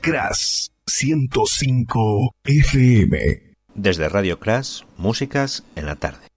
Crash 105 FM. Desde Radio Crash, músicas en la tarde.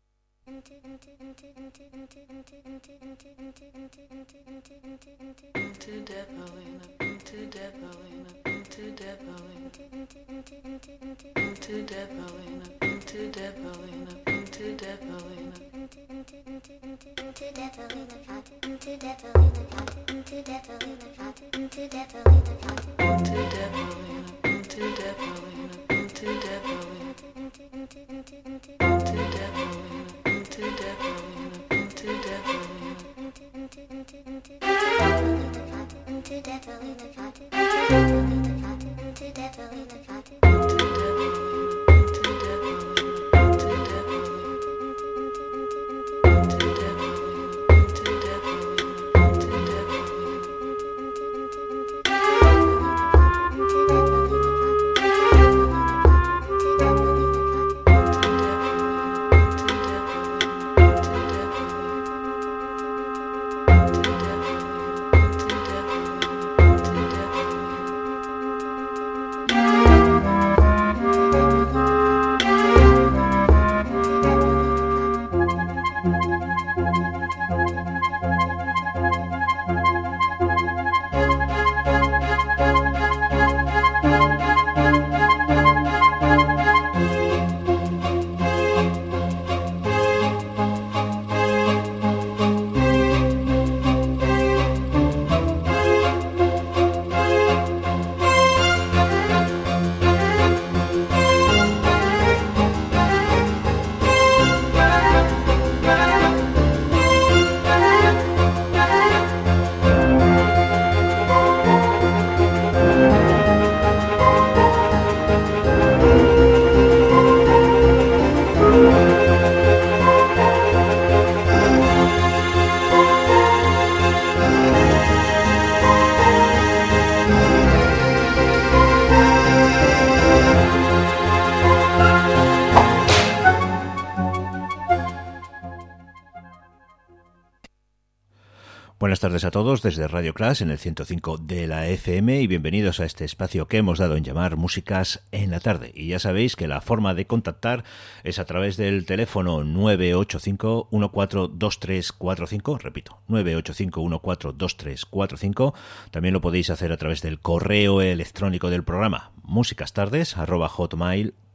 A todos desde Radio Crash en el 105 de la FM y bienvenidos a este espacio que hemos dado en llamar Músicas en la tarde. Y ya sabéis que la forma de contactar es a través del teléfono 985-142345, repito, 985-142345. También lo podéis hacer a través del correo electrónico del programa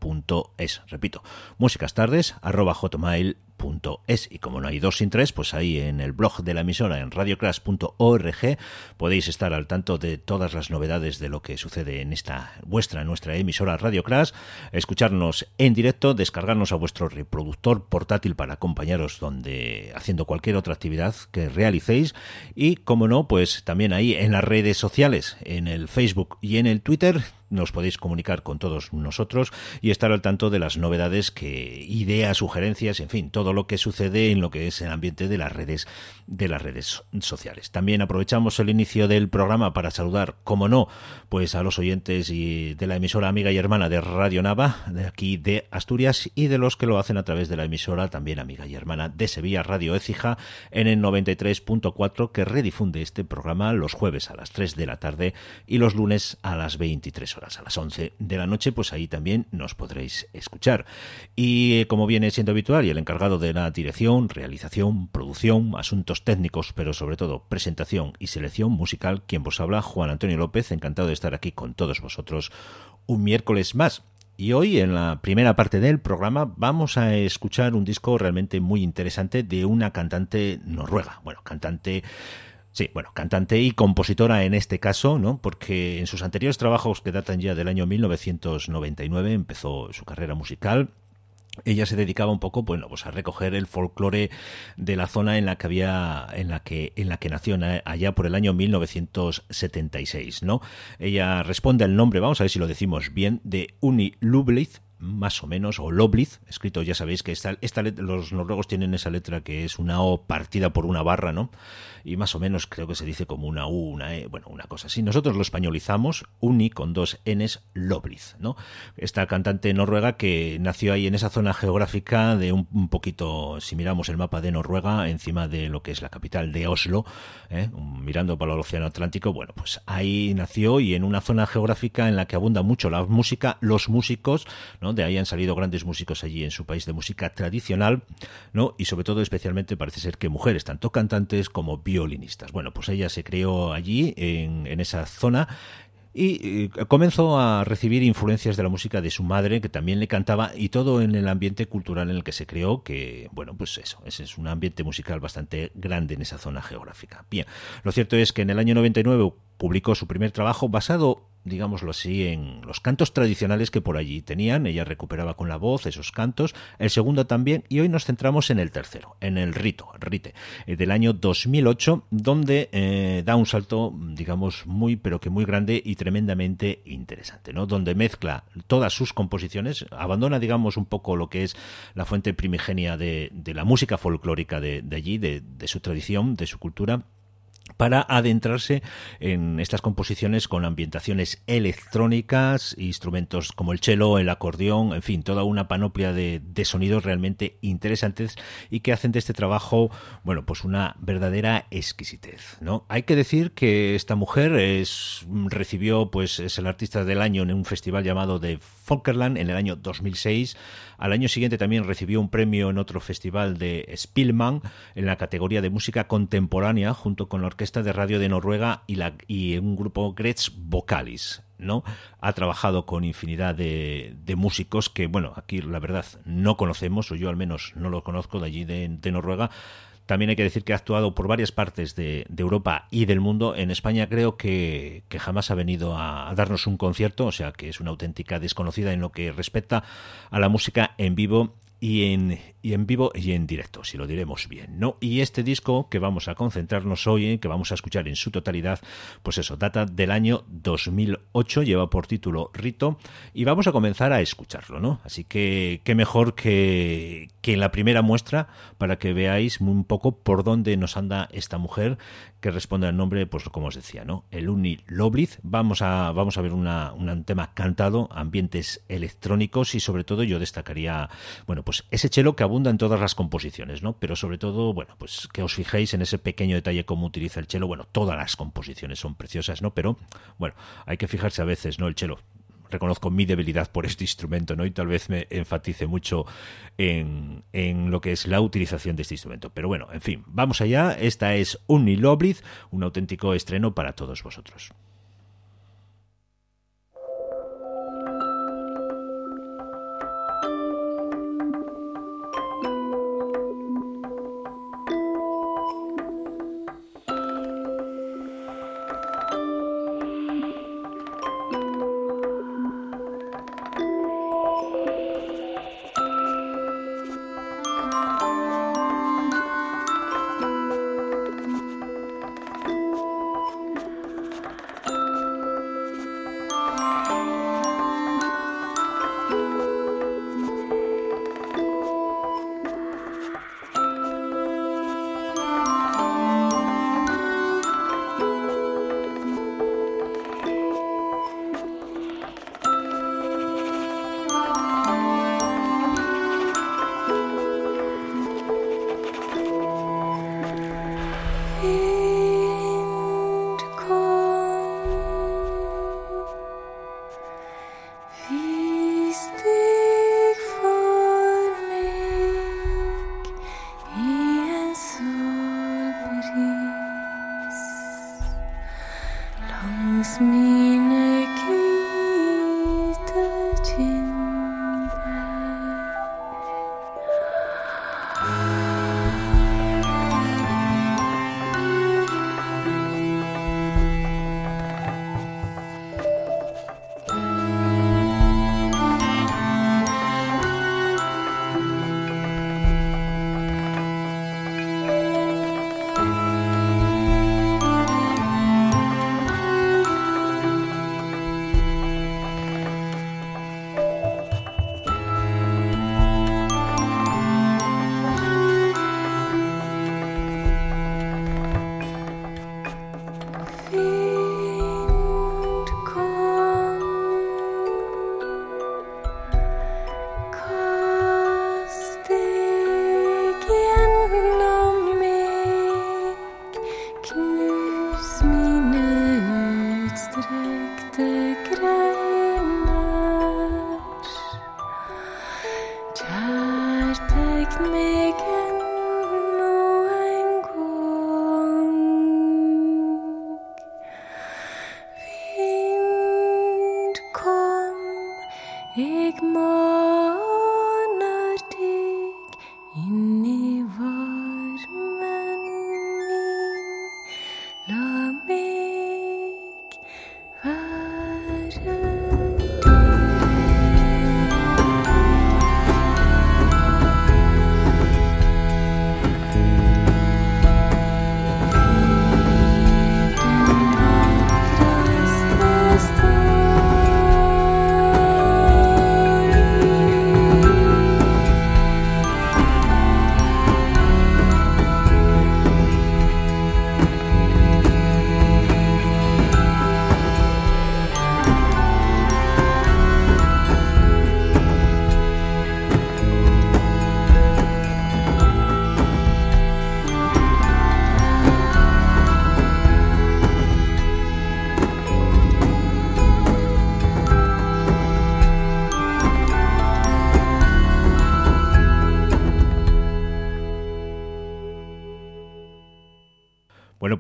músicastardes.hotmail.es. Repito, músicastardes.hotmail.es es y como no hay dos sin tres, pues ahí en el blog de la emisora en radioclass.org podéis estar al tanto de todas las novedades de lo que sucede en esta vuestra, nuestra emisora Radio Class, escucharnos en directo, descargarnos a vuestro reproductor portátil para acompañaros donde haciendo cualquier otra actividad que realicéis y como no, pues también ahí en las redes sociales, en el Facebook y en el Twitter nos podéis comunicar con todos nosotros y estar al tanto de las novedades que ideas, sugerencias, en fin, todo lo que sucede en lo que es el ambiente de las redes de las redes sociales. También aprovechamos el inicio del programa para saludar, como no, pues a los oyentes y de la emisora amiga y hermana de Radio Nava, de aquí de Asturias y de los que lo hacen a través de la emisora también amiga y hermana de Sevilla Radio Écija en el 93.4 que redifunde este programa los jueves a las 3 de la tarde y los lunes a las 23 a las 11 de la noche, pues ahí también nos podréis escuchar. Y eh, como viene siendo habitual, y el encargado de la dirección, realización, producción, asuntos técnicos, pero sobre todo presentación y selección musical, quien vos habla, Juan Antonio López, encantado de estar aquí con todos vosotros un miércoles más. Y hoy, en la primera parte del programa, vamos a escuchar un disco realmente muy interesante de una cantante noruega. Bueno, cantante Sí, bueno, cantante y compositora en este caso, ¿no? Porque en sus anteriores trabajos que datan ya del año 1999 empezó su carrera musical. Ella se dedicaba un poco bueno pues a recoger el folclore de la zona en la que había en la que en la que nació allá por el año 1976 no ella responde al nombre vamos a ver si lo decimos bien de Uni Lublith más o menos, o Loblith, escrito, ya sabéis que esta, los noruegos tienen esa letra que es una O partida por una barra, ¿no? Y más o menos creo que se dice como una U, una E, bueno, una cosa así. Nosotros lo españolizamos, Uni con dos Ns, Loblith, ¿no? Esta cantante noruega que nació ahí en esa zona geográfica de un, un poquito, si miramos el mapa de Noruega, encima de lo que es la capital de Oslo, ¿eh? mirando para el Océano Atlántico, bueno, pues ahí nació y en una zona geográfica en la que abunda mucho la música, los músicos, ¿no? De ahí han salido grandes músicos allí en su país de música tradicional, ¿no? Y sobre todo, especialmente, parece ser que mujeres, tanto cantantes como violinistas. Bueno, pues ella se creó allí, en, en esa zona, y comenzó a recibir influencias de la música de su madre, que también le cantaba, y todo en el ambiente cultural en el que se creó, que, bueno, pues eso, ese es un ambiente musical bastante grande en esa zona geográfica. Bien, lo cierto es que en el año 99 publicó su primer trabajo basado digámoslo así, en los cantos tradicionales que por allí tenían. Ella recuperaba con la voz esos cantos, el segundo también, y hoy nos centramos en el tercero, en el rito, rite, eh, del año 2008, donde eh, da un salto, digamos, muy, pero que muy grande y tremendamente interesante, ¿no? Donde mezcla todas sus composiciones, abandona, digamos, un poco lo que es la fuente primigenia de, la música folclórica de, allí, de su tradición, de su cultura, para adentrarse en estas composiciones con ambientaciones electrónicas, instrumentos como el cello, el acordeón, en fin, toda una panoplia de, de, sonidos realmente interesantes y que hacen de este trabajo, bueno, pues una verdadera exquisitez, ¿no? Hay que decir que esta mujer es, recibió, pues, es el artista del año en un festival llamado de Folkerland en el año 2006. Al año siguiente también recibió un premio en otro festival de Spielman en la categoría de música contemporánea junto con la Orquesta de Radio de Noruega y, la, y un grupo Gretz Vocalis. ¿no? Ha trabajado con infinidad de, músicos que, bueno, aquí la verdad no conocemos, o yo al menos no lo conozco de allí de Noruega. También hay que decir que ha actuado por varias partes de, Europa y del mundo. En España creo que, que jamás ha venido a, a, darnos un concierto, o sea que es una auténtica desconocida en lo que respecta a la música en vivo y en, y en vivo y en directo, si lo diremos bien, ¿no? Y este disco que vamos a concentrarnos hoy, que vamos a escuchar en su totalidad, pues eso, data del año 2008, lleva por título Rito, y vamos a comenzar a escucharlo, ¿no? Así que qué mejor que, que en la primera muestra para que veáis un poco por dónde nos anda esta mujer que responde al nombre, pues como os decía, ¿no? El Uni Loblith. Vamos a, vamos a ver una, un tema cantado, ambientes electrónicos y sobre todo yo destacaría, bueno, pues ese chelo que abunda en todas las composiciones, ¿no? Pero sobre todo, bueno, pues que os fijéis en ese pequeño detalle cómo utiliza el chelo. Bueno, todas las composiciones son preciosas, ¿no? Pero, bueno, hay que fijarse a veces, ¿no? El chelo reconozco mi debilidad por este instrumento, ¿no? Y tal vez me enfatice mucho en, en, lo que es la utilización de este instrumento. Pero bueno, en fin, vamos allá. Esta es Uniloblith, un auténtico estreno para todos vosotros.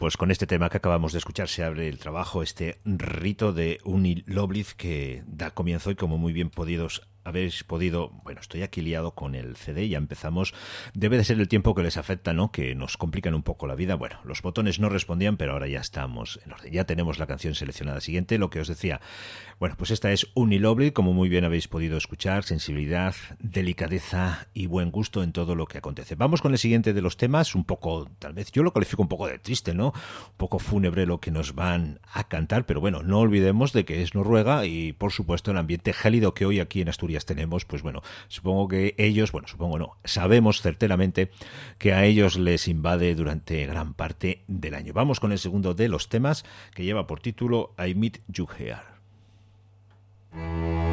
Pues con este tema que acabamos de escuchar se abre el trabajo, este rito de Uni que da comienzo y como muy bien podidos habéis podido, bueno, estoy aquí liado con el CD, ya empezamos. Debe de ser el tiempo que les afecta, ¿no? Que nos complican un poco la vida. Bueno, los botones no respondían, pero ahora ya estamos en orden. Ya tenemos la canción seleccionada siguiente, lo que os decía. Bueno, pues esta es Unilovely, como muy bien habéis podido escuchar, sensibilidad, delicadeza y buen gusto en todo lo que acontece. Vamos con el siguiente de los temas, un poco, tal vez yo lo califico un poco de triste, ¿no? Un poco fúnebre lo que nos van a cantar, pero bueno, no olvidemos de que es Noruega y por supuesto el ambiente gélido que hoy aquí en Asturias tenemos, pues bueno, supongo que ellos, bueno, supongo no, sabemos certeramente que a ellos les invade durante gran parte del año. Vamos con el segundo de los temas que lleva por título I Meet You Here. Bueno,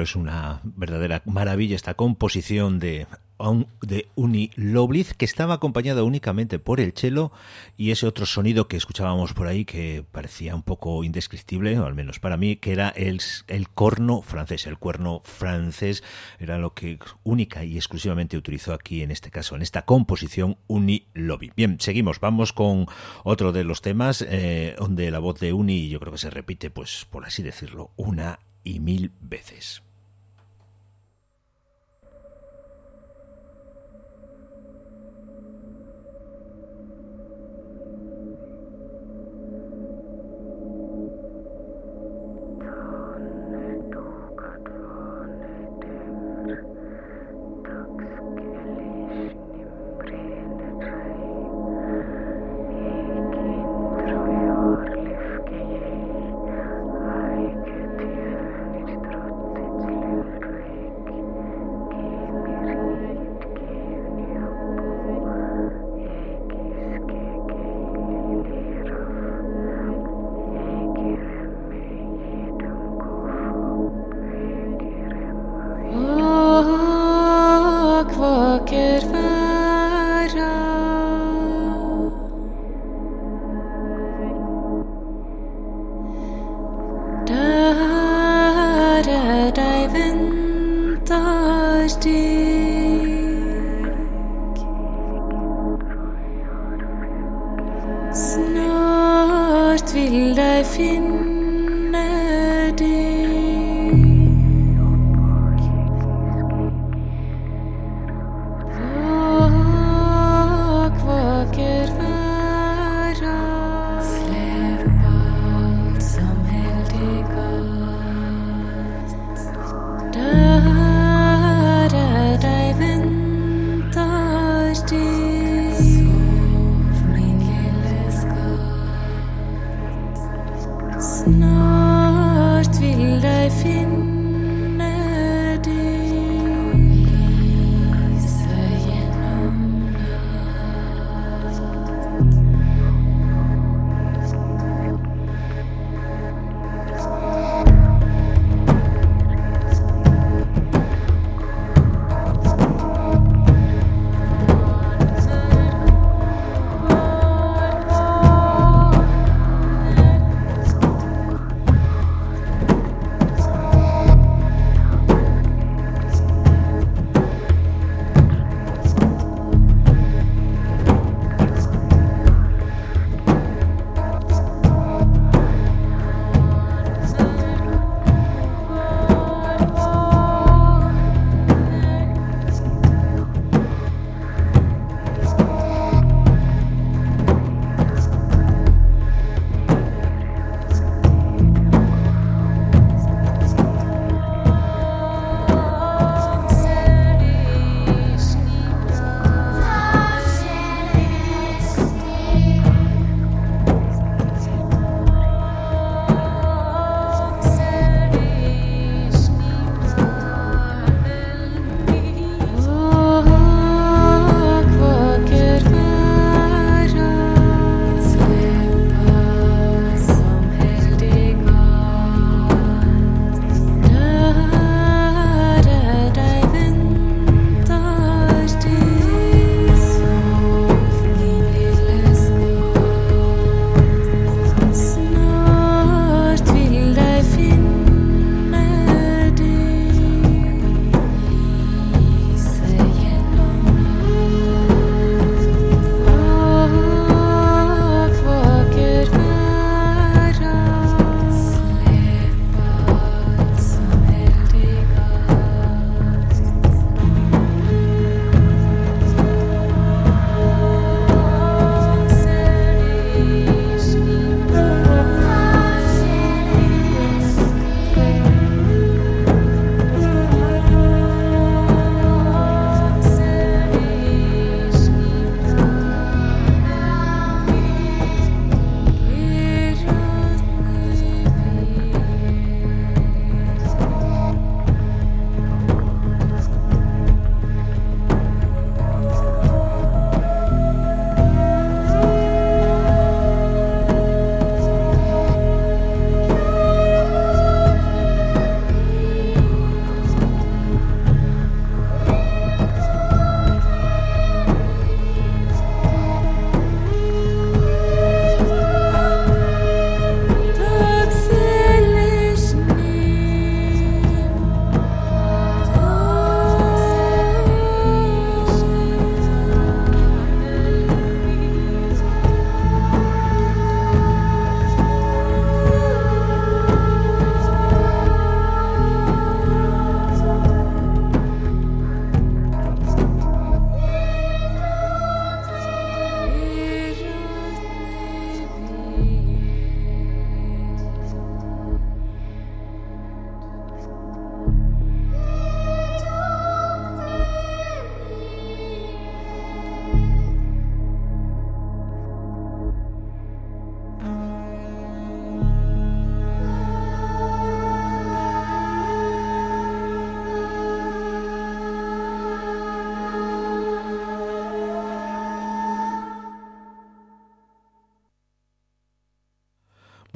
pues una verdadera maravilla esta composición de, de Uni Lobliz, que estaba acompañada únicamente por el cello y ese otro sonido que escuchábamos por ahí que parecía un poco indescriptible, al menos para mí, que era el, el corno francés. El cuerno francés era lo que única y exclusivamente utilizó aquí, en este caso, en esta composición Uni. Bien, seguimos, vamos con otro de los temas eh, donde la voz de Uni yo creo que se repite, pues por así decirlo, una y mil veces.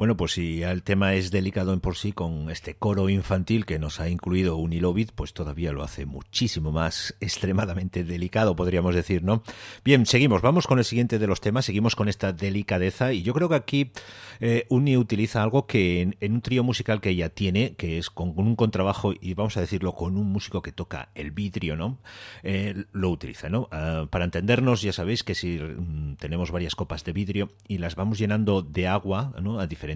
Bueno, pues si el tema es delicado en por sí, con este coro infantil que nos ha incluido Unilovit, pues todavía lo hace muchísimo más extremadamente delicado, podríamos decir, ¿no? Bien, seguimos, vamos con el siguiente de los temas, seguimos con esta delicadeza y yo creo que aquí eh, Uni utiliza algo que en, un trío musical que ella tiene, que es con, un contrabajo y vamos a decirlo con un músico que toca el vidrio, ¿no? Eh, lo utiliza, ¿no? Ah, para entendernos, ya sabéis que si mm, tenemos varias copas de vidrio y las vamos llenando de agua, ¿no? A diferentes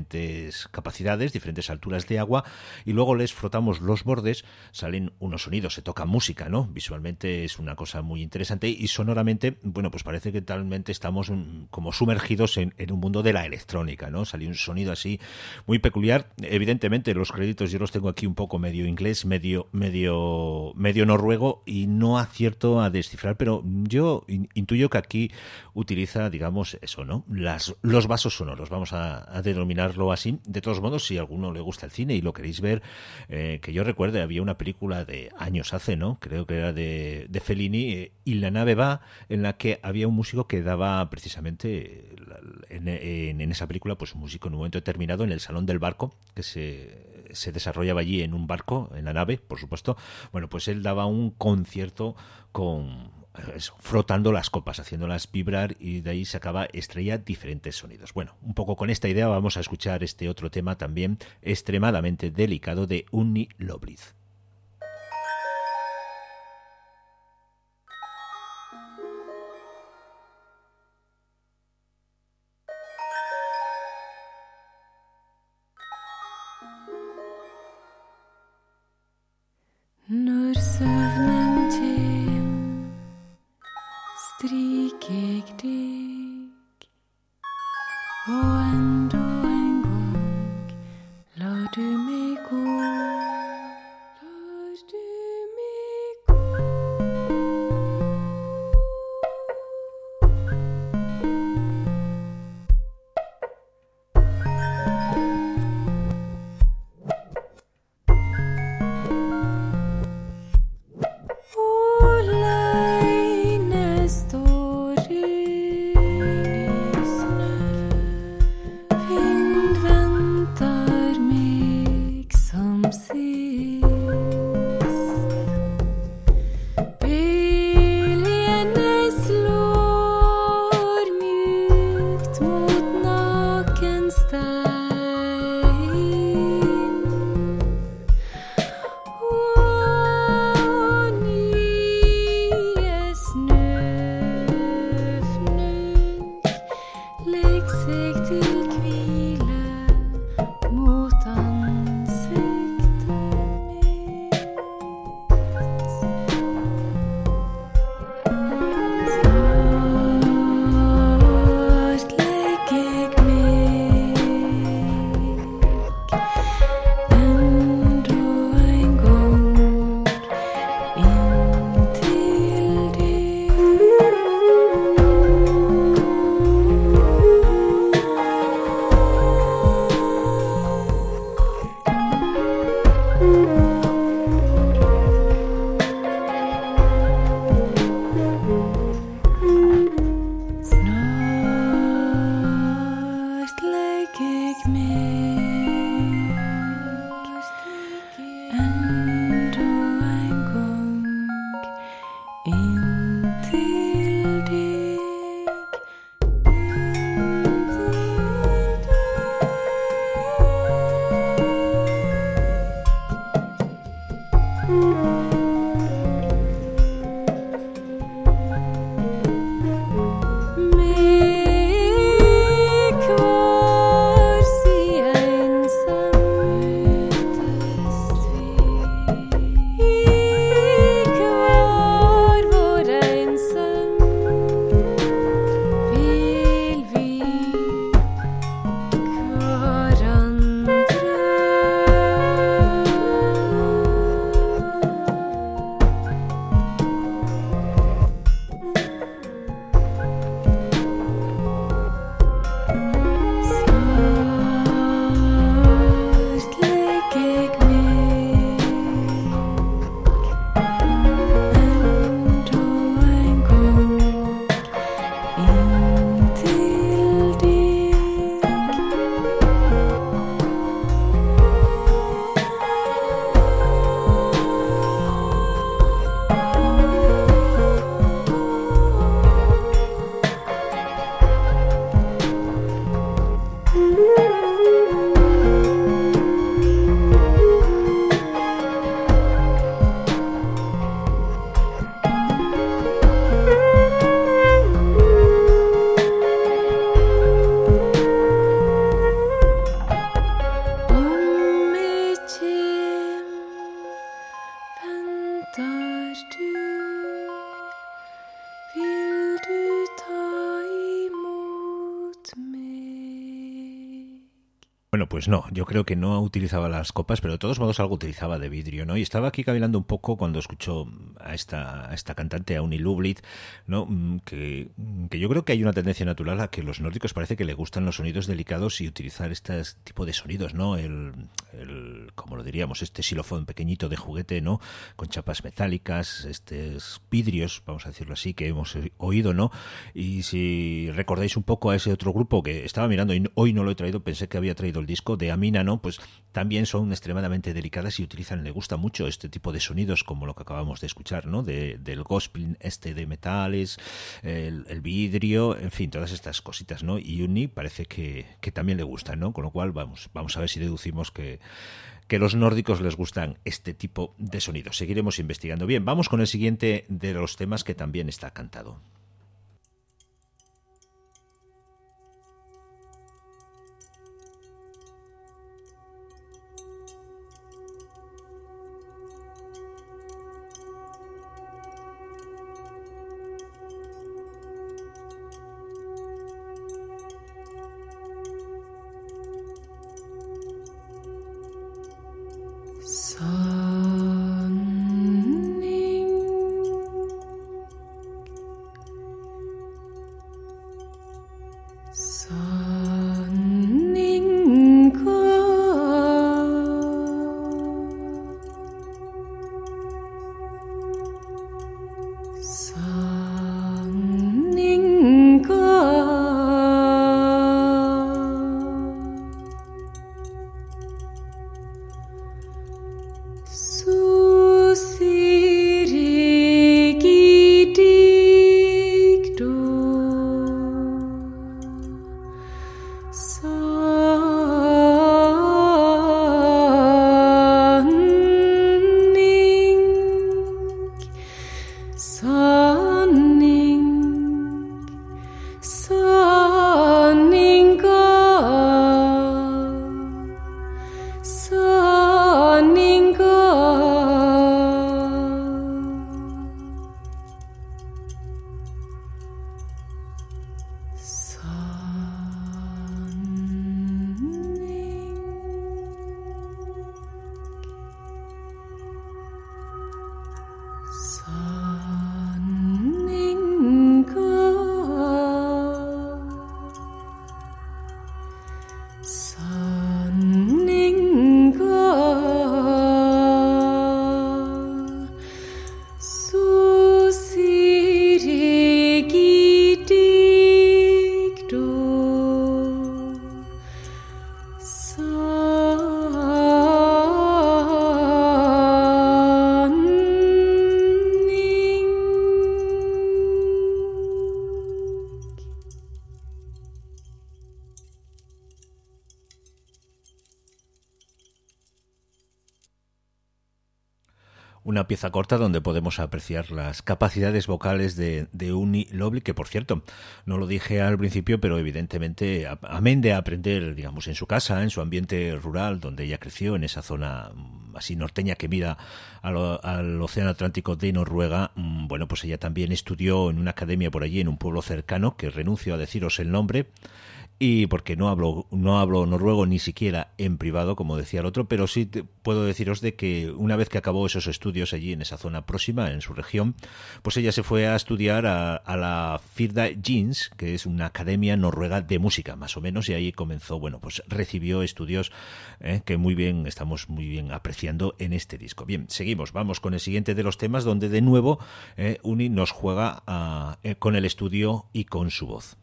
capacidades, diferentes alturas de agua, y luego les frotamos los bordes, salen unos sonidos, se toca música, ¿no? Visualmente es una cosa muy interesante y sonoramente, bueno, pues parece que talmente estamos como sumergidos en, un mundo de la electrónica, ¿no? Salió un sonido así muy peculiar. Evidentemente, los créditos yo los tengo aquí un poco medio inglés, medio, medio, medio noruego y no acierto a descifrar, pero yo intuyo que aquí utiliza, digamos, eso, ¿no? Las, los vasos sonoros, vamos a, a denominarlo así. De todos modos, si a alguno le gusta el cine y lo queréis ver, eh, que yo recuerde, había una película de años hace, ¿no? Creo que era de, de Fellini, eh, y la nave va, en la que había un músico que daba precisamente en, en, esa película, pues un músico en un momento determinado en el salón del barco, que se, se desarrollaba allí en un barco, en la nave, por supuesto. Bueno, pues él daba un concierto con eso, frotando las copas, haciéndolas vibrar y de ahí sacaba Estrella diferentes sonidos. Bueno, un poco con esta idea vamos a escuchar este otro tema también extremadamente delicado de Unni Loblitz. No. again. No, yo creo que no utilizaba las copas, pero de todos modos algo utilizaba de vidrio, ¿no? Y estaba aquí cavilando un poco cuando escucho a esta, a esta cantante, a Uni Lublit, ¿no? Mm, que, que, yo creo que hay una tendencia natural a que los nórdicos parece que le gustan los sonidos delicados y utilizar este tipo de sonidos, ¿no? El, el como lo diríamos, este xilofón pequeñito de juguete, ¿no? Con chapas metálicas, estos vidrios, vamos a decirlo así, que hemos oído, ¿no? Y si recordáis un poco a ese otro grupo que estaba mirando y hoy no lo he traído, pensé que había traído el disco de Amina, ¿no? Pues también son extremadamente delicadas y utilizan, le gusta mucho este tipo de sonidos como lo que acabamos de escuchar, De, del gospel este de metales, el, el, vidrio, en fin, todas estas cositas, ¿no? Y Uni parece que, que también le gustan, ¿no? Con lo cual vamos, vamos a ver si deducimos que que los nórdicos les gustan este tipo de sonidos. Seguiremos investigando. Bien, vamos con el siguiente de los temas que también está cantado. Pieza corta donde podemos apreciar las capacidades vocales de, de Uni Lobly, que por cierto, no lo dije al principio, pero evidentemente, amén de aprender, digamos, en su casa, en su ambiente rural, donde ella creció, en esa zona mm, así norteña que mira al, al Océano Atlántico de Noruega, mm, bueno, pues ella también estudió en una academia por allí, en un pueblo cercano, que renuncio a deciros el nombre, y porque no hablo no hablo noruego ni siquiera en privado como decía el otro pero sí puedo deciros de que una vez que acabó esos estudios allí en esa zona próxima en su región pues ella se fue a estudiar a, la Firda Jeans que es una academia noruega de música más o menos y ahí comenzó bueno pues recibió estudios eh, que muy bien estamos muy bien apreciando en este disco. Bien seguimos vamos con el siguiente de los temas donde de nuevo eh, Uni nos juega a, eh, con el estudio y con su voz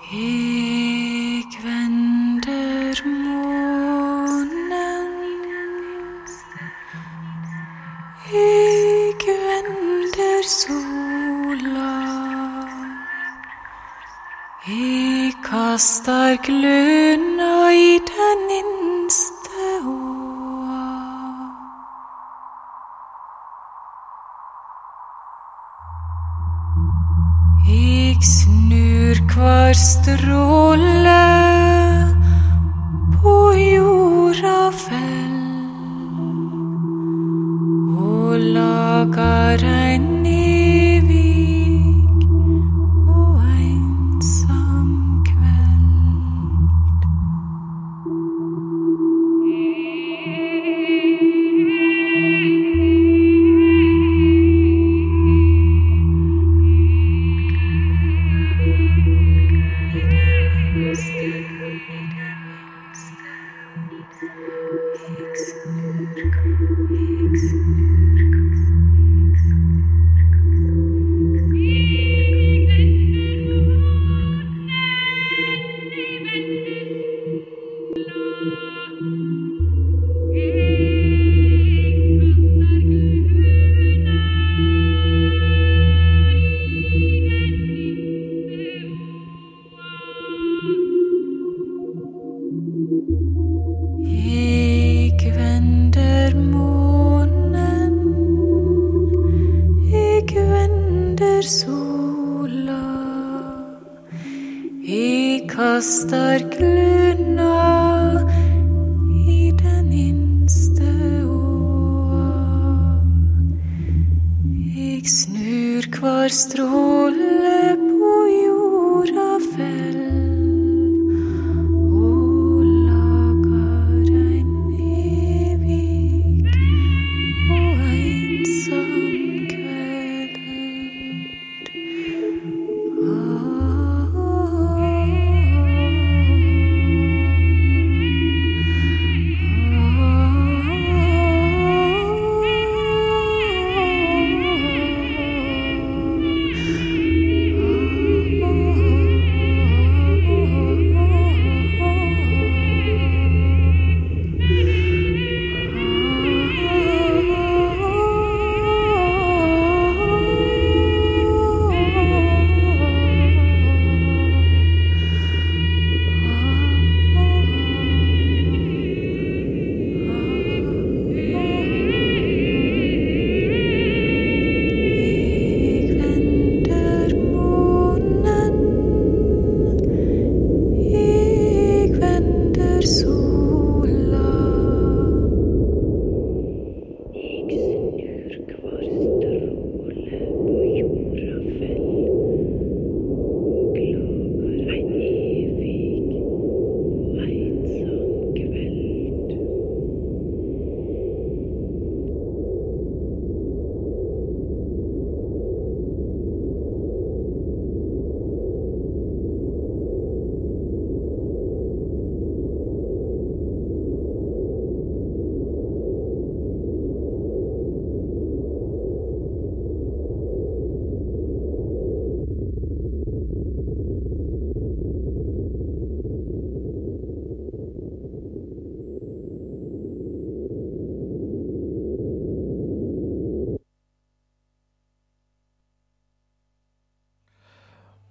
一。The rule.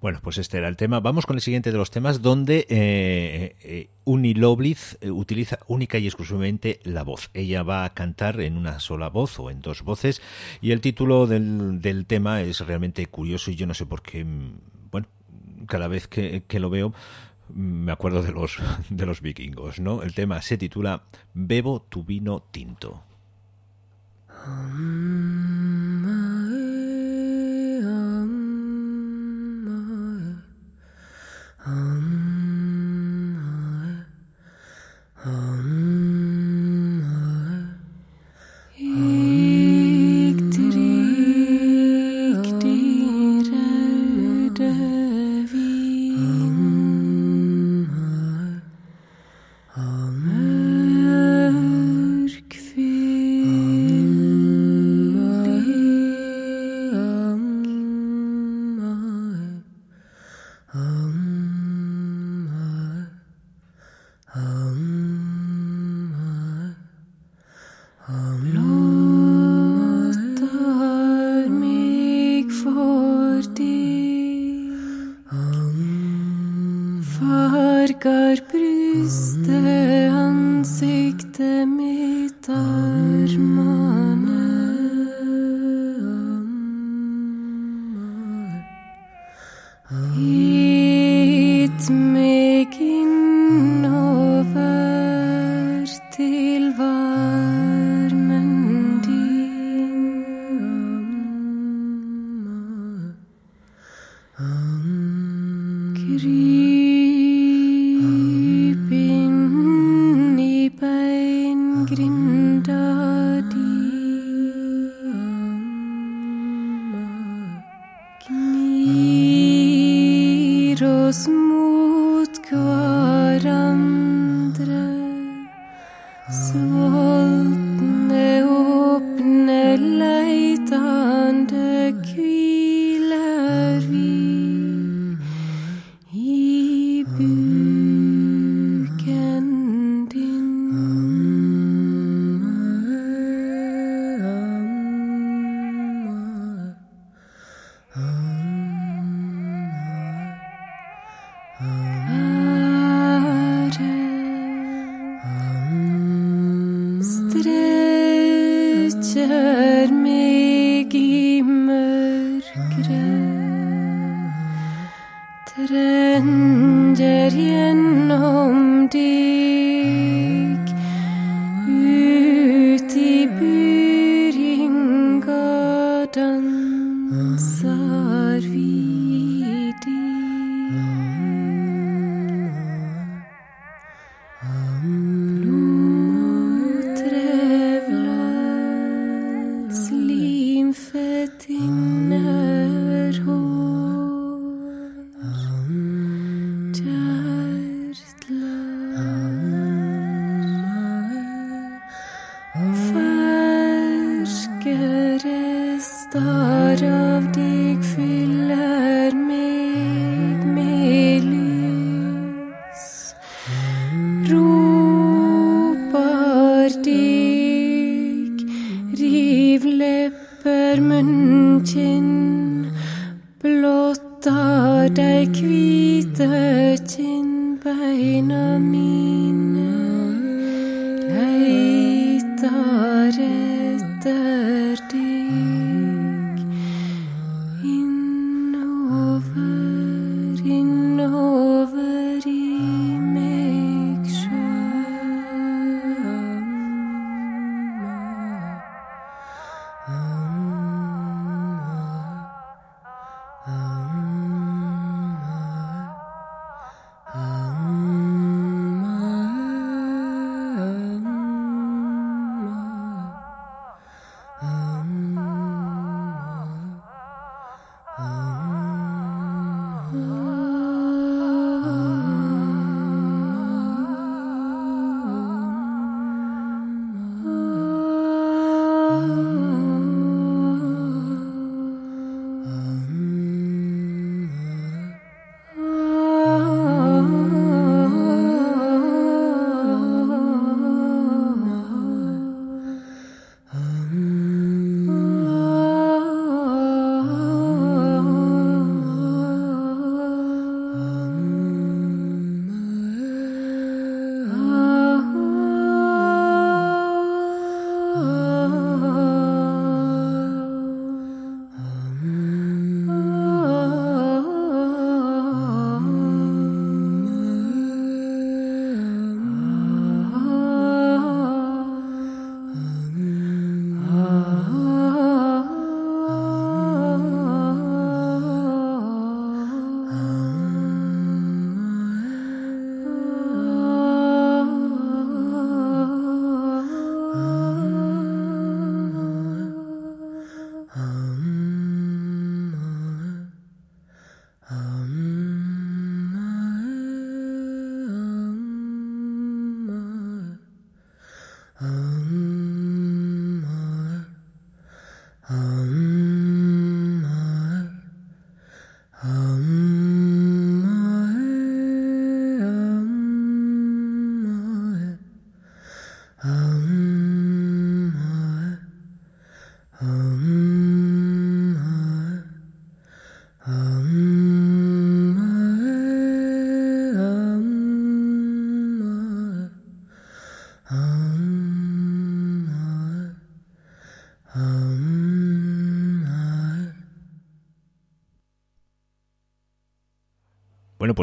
Bueno, pues este era el tema. Vamos con el siguiente de los temas, donde eh, eh eh, utiliza única y exclusivamente la voz. Ella va a cantar en una sola voz o en dos voces, y el título del, del tema es realmente curioso y yo no sé por qué, mm, bueno, cada vez que, lo veo me acuerdo de los, de los vikingos, ¿no? El tema se titula Bebo tu vino tinto. Um, um. Lyktar thought of Dick Fee.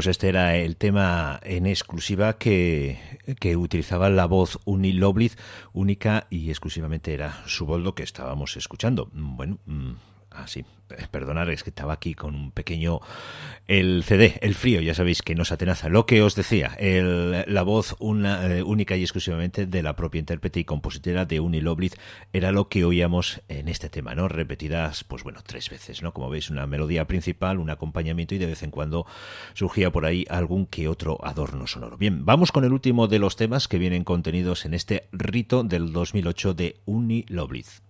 Pues este era el tema en exclusiva que, que utilizaba la voz Uni Loblitz, única y exclusivamente era su boldo que estábamos escuchando. Bueno, así, perdonar, es que estaba aquí con un pequeño... El CD, el frío, ya sabéis que nos atenaza. Lo que os decía, la voz eh, única y exclusivamente de la propia intérprete y compositora de Uni Loblitz era lo que oíamos en este tema, ¿no? Repetidas, pues bueno, tres veces, ¿no? Como veis, una melodía principal, un acompañamiento y de vez en cuando surgía por ahí algún que otro adorno sonoro. Bien, vamos con el último de los temas que vienen contenidos en este rito del 2008 de Uni Loblitz.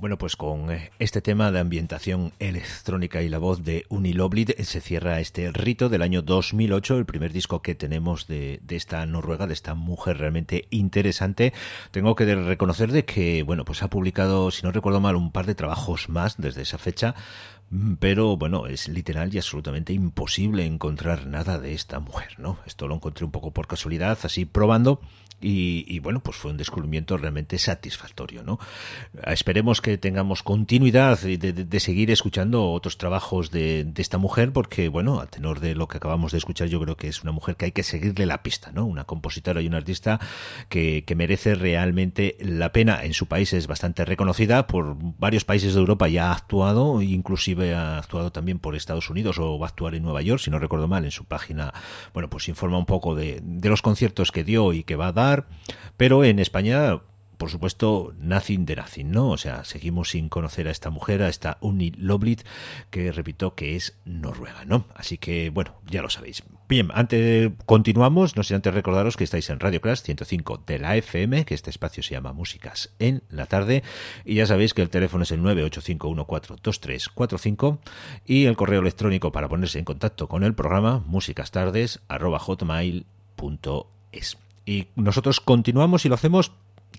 Bueno, pues con eh, este tema de ambientación electrónica y la voz de Uniloblit eh, se cierra este rito del año 2008, el primer disco que tenemos de, de, esta noruega, de esta mujer realmente interesante. Tengo que reconocer de que, bueno, pues ha publicado, si no recuerdo mal, un par de trabajos más desde esa fecha, pero bueno, es literal y absolutamente imposible encontrar nada de esta mujer, ¿no? Esto lo encontré un poco por casualidad, así probando y, bueno, pues fue un descubrimiento realmente satisfactorio, ¿no? Esperemos que tengamos continuidad de, de, de seguir escuchando otros trabajos de, de, esta mujer, porque bueno, a tenor de lo que acabamos de escuchar, yo creo que es una mujer que hay que seguirle la pista, ¿no? Una compositora y una artista que, que merece realmente la pena. En su país es bastante reconocida por varios países de Europa ya ha actuado, inclusive ha actuado también por Estados Unidos o va a actuar en Nueva York, si no recuerdo mal, en su página, bueno, pues informa un poco de, de los conciertos que dio y que va a dar. Pero en España por supuesto, nothing de nothing, ¿no? O sea, seguimos sin conocer a esta mujer, a esta Uni Loblit, que repito que es noruega, ¿no? Así que, bueno, ya lo sabéis. Bien, antes continuamos, no sé antes recordaros que estáis en Radio Crash 105 de la FM, que este espacio se llama Músicas en la tarde, y ya sabéis que el teléfono es el 985142345 y el correo electrónico para ponerse en contacto con el programa musicastardes@hotmail.es. Y nosotros continuamos y lo hacemos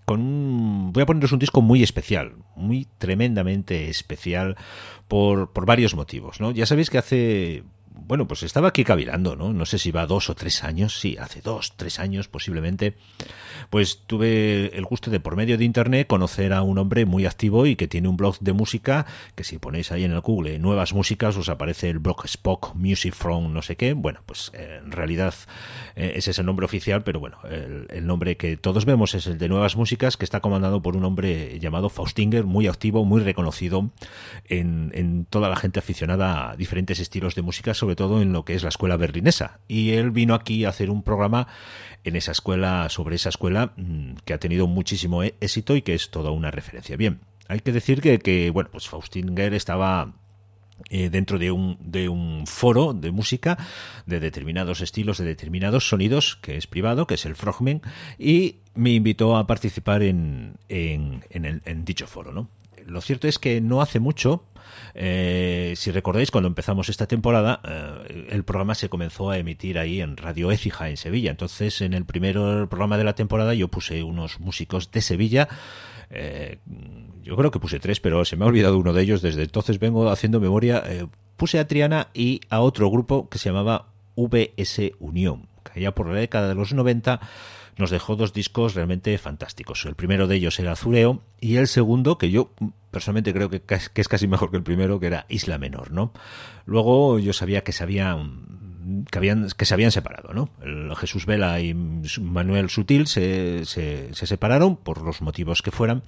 con un, voy a poneros un disco muy especial, muy tremendamente especial por, por varios motivos, ¿no? Ya sabéis que hace bueno, pues estaba aquí cavilando, ¿no? No sé si va dos o tres años, sí, hace dos, tres años posiblemente, pues tuve el gusto de por medio de internet conocer a un hombre muy activo y que tiene un blog de música, que si ponéis ahí en el Google nuevas músicas os aparece el blog Spock Music From no sé qué, bueno, pues en realidad eh, ese es el nombre oficial, pero bueno, el, nombre que todos vemos es el de nuevas músicas, que está comandado por un hombre llamado Faustinger, muy activo, muy reconocido en, en toda la gente aficionada a diferentes estilos de música, sobre todo en lo que es la escuela berlinesa. Y él vino aquí a hacer un programa en esa escuela, sobre esa escuela, que ha tenido muchísimo éxito y que es toda una referencia. Bien, hay que decir que, que bueno, pues Faustinger estaba eh, dentro de un, de un foro de música de determinados estilos, de determinados sonidos, que es privado, que es el Frogman, y me invitó a participar en, en, en, en dicho foro, ¿no? Lo cierto es que no hace mucho, eh, si recordáis, cuando empezamos esta temporada, eh, el programa se comenzó a emitir ahí en Radio Écija, en Sevilla. Entonces, en el primer programa de la temporada, yo puse unos músicos de Sevilla. Eh, yo creo que puse tres, pero se me ha olvidado uno de ellos. Desde entonces vengo haciendo memoria. Eh, puse a Triana y a otro grupo que se llamaba VS Unión, que allá por la década de los 90 nos dejó dos discos realmente fantásticos. El primero de ellos era Azureo y el segundo, que yo personalmente creo que, es casi mejor que el primero, que era Isla Menor, ¿no? Luego yo sabía que se habían que habían que se habían separado, ¿no? El Jesús Vela y Manuel Sutil se, se, se, separaron por los motivos que fueran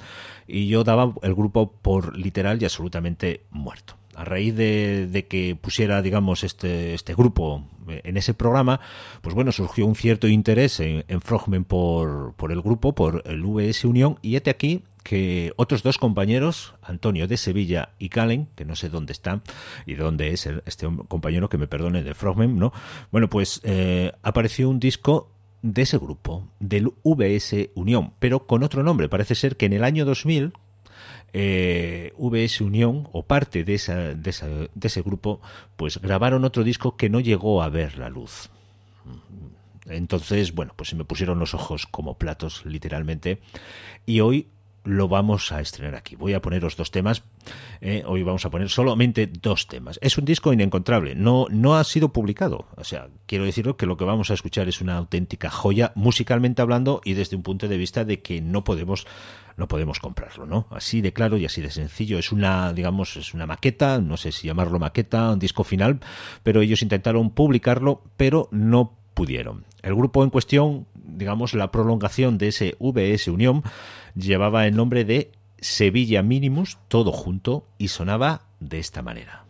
y yo daba el grupo por literal y absolutamente muerto. A raíz de, de que pusiera, digamos, este, este grupo en ese programa, pues bueno, surgió un cierto interés en, en Frogman por, por el grupo, por el VS Unión, y este aquí que otros dos compañeros, Antonio de Sevilla y Calen, que no sé dónde está y dónde es este compañero que me perdone de Frogman, ¿no? Bueno, pues eh, apareció un disco de ese grupo, del VS Unión, pero con otro nombre. Parece ser que en el año 2000, eh, VS Unión o parte de, esa, de, esa, de ese grupo, pues grabaron otro disco que no llegó a ver la luz. Entonces, bueno, pues se me pusieron los ojos como platos, literalmente. Y hoy lo vamos a estrenar aquí. Voy a poneros dos temas. Eh, hoy vamos a poner solamente dos temas. Es un disco inencontrable. No, no ha sido publicado. O sea, quiero deciros que lo que vamos a escuchar es una auténtica joya, musicalmente hablando, y desde un punto de vista de que no podemos no podemos comprarlo, ¿no? Así de claro y así de sencillo. Es una, digamos, es una maqueta, no sé si llamarlo maqueta, un disco final, pero ellos intentaron publicarlo, pero no pudieron. El grupo en cuestión, digamos, la prolongación de ese VS Unión, llevaba el nombre de Sevilla Minimus, todo junto, y sonaba de esta manera.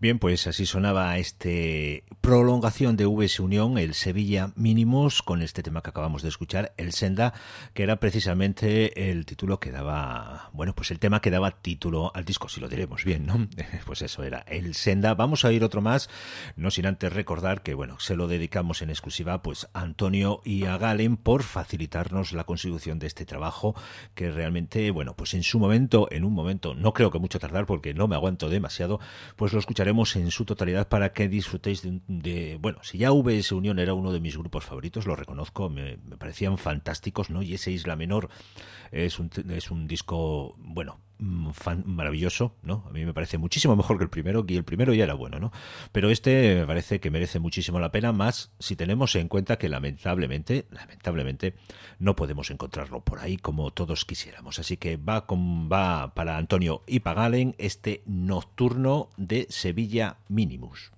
Bien, pues así sonaba este prolongación de VS Unión, el Sevilla Mínimos, con este tema que acabamos de escuchar, el Senda, que era precisamente el título que daba, bueno, pues el tema que daba título al disco, si lo diremos bien, ¿no? Pues eso era el Senda. Vamos a ir otro más, no sin antes recordar que, bueno, se lo dedicamos en exclusiva pues a Antonio y a Galen por facilitarnos la consecución de este trabajo que realmente, bueno, pues en su momento, en un momento, no creo que mucho tardar porque no me aguanto demasiado, pues lo en su totalidad para que disfrutéis de, bueno, si ya VS Unión era uno de mis grupos favoritos, lo reconozco, me, parecían fantásticos, ¿no? Y ese Isla Menor es un, es un disco, bueno, mm, maravilloso, ¿no? A mí me parece muchísimo mejor que el primero, y el primero ya era bueno, ¿no? Pero este me parece que merece muchísimo la pena, más si tenemos en cuenta que lamentablemente, lamentablemente, no podemos encontrarlo por ahí como todos quisiéramos. Así que va, con, va para Antonio y Pagalen este nocturno de Sevilla Minimus.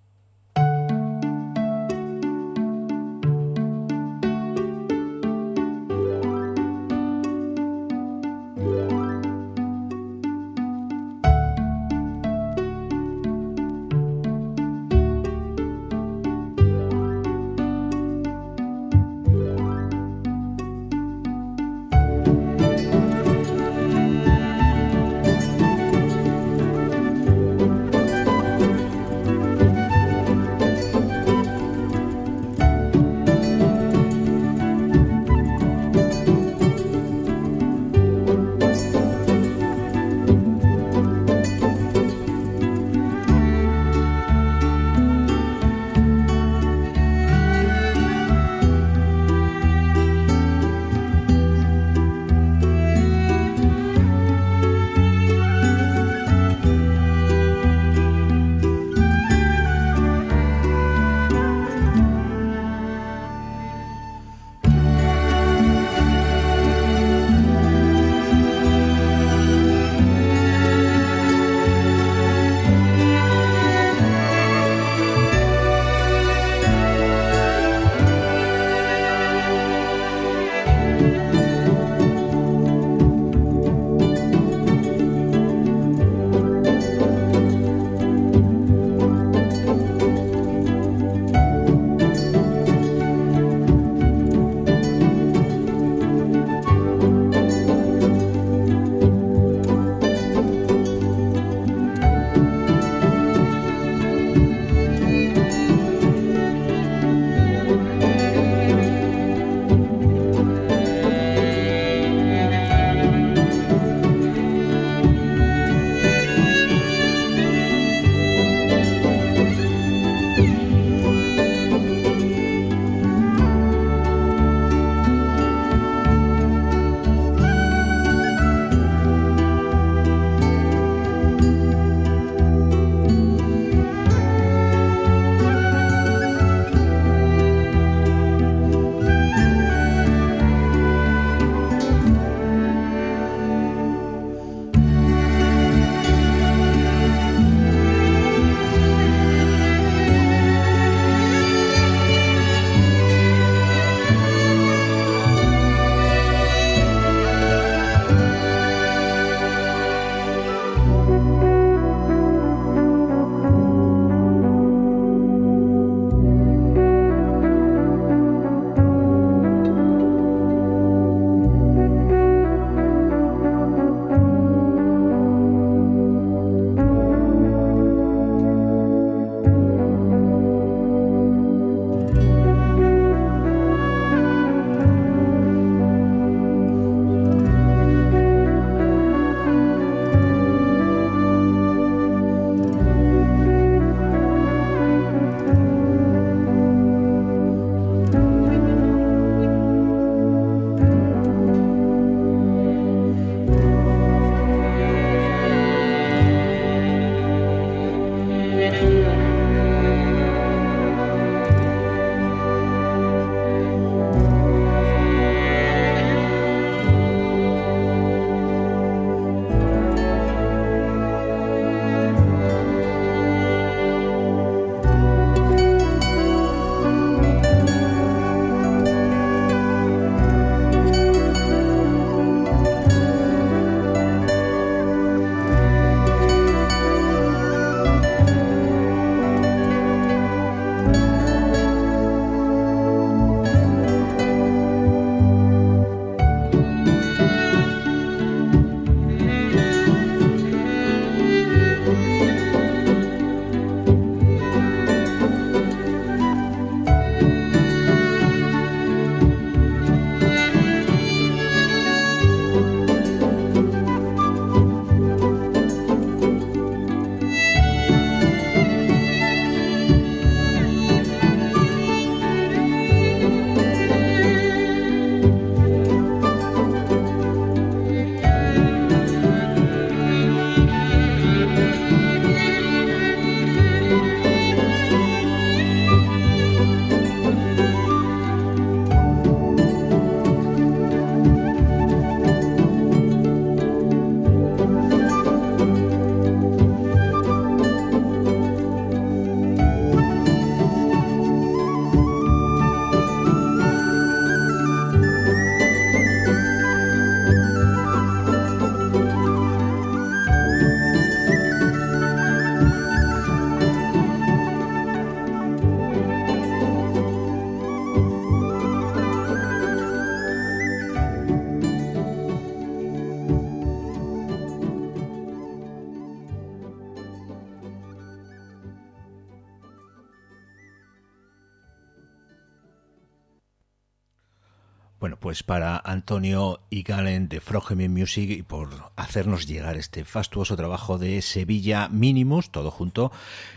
Pues para Antonio y Galen de Frogemy Music y por hacernos llegar este fastuoso trabajo de Sevilla Mínimos, todo junto,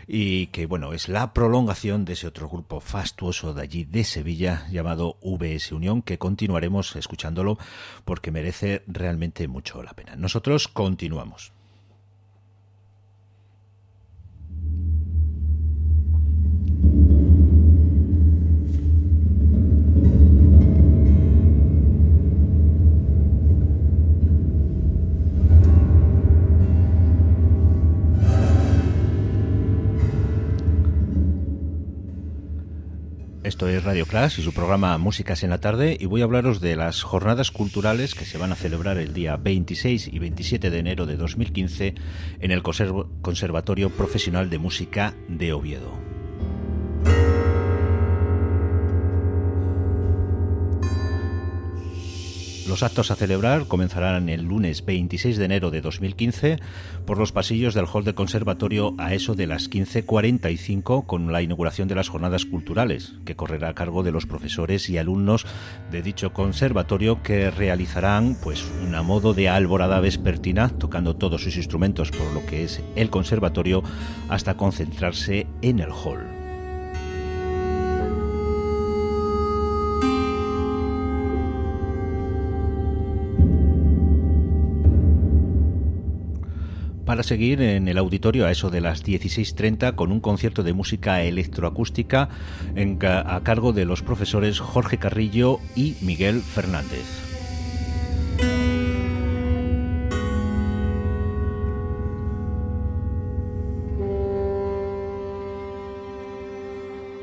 y que bueno, es la prolongación de ese otro grupo fastuoso de allí de Sevilla llamado VS Unión, que continuaremos escuchándolo porque merece realmente mucho la pena. Nosotros continuamos. Esto es Radio Clash y su programa Músicas en la tarde y voy a hablaros de las jornadas culturales que se van a celebrar el día 26 y 27 de enero de 2015 en el Conservatorio Profesional de Música de Oviedo. Los actos a celebrar comenzarán el lunes 26 de enero de 2015 por los pasillos del hall del conservatorio a eso de las 15.45 con la inauguración de las jornadas culturales, que correrá a cargo de los profesores y alumnos de dicho conservatorio que realizarán pues una modo de alborada vespertina tocando todos sus instrumentos por lo que es el conservatorio hasta concentrarse en el hall. Para seguir en el auditorio a eso de las 16.30 con un concierto de música electroacústica a cargo de los profesores Jorge Carrillo y Miguel Fernández.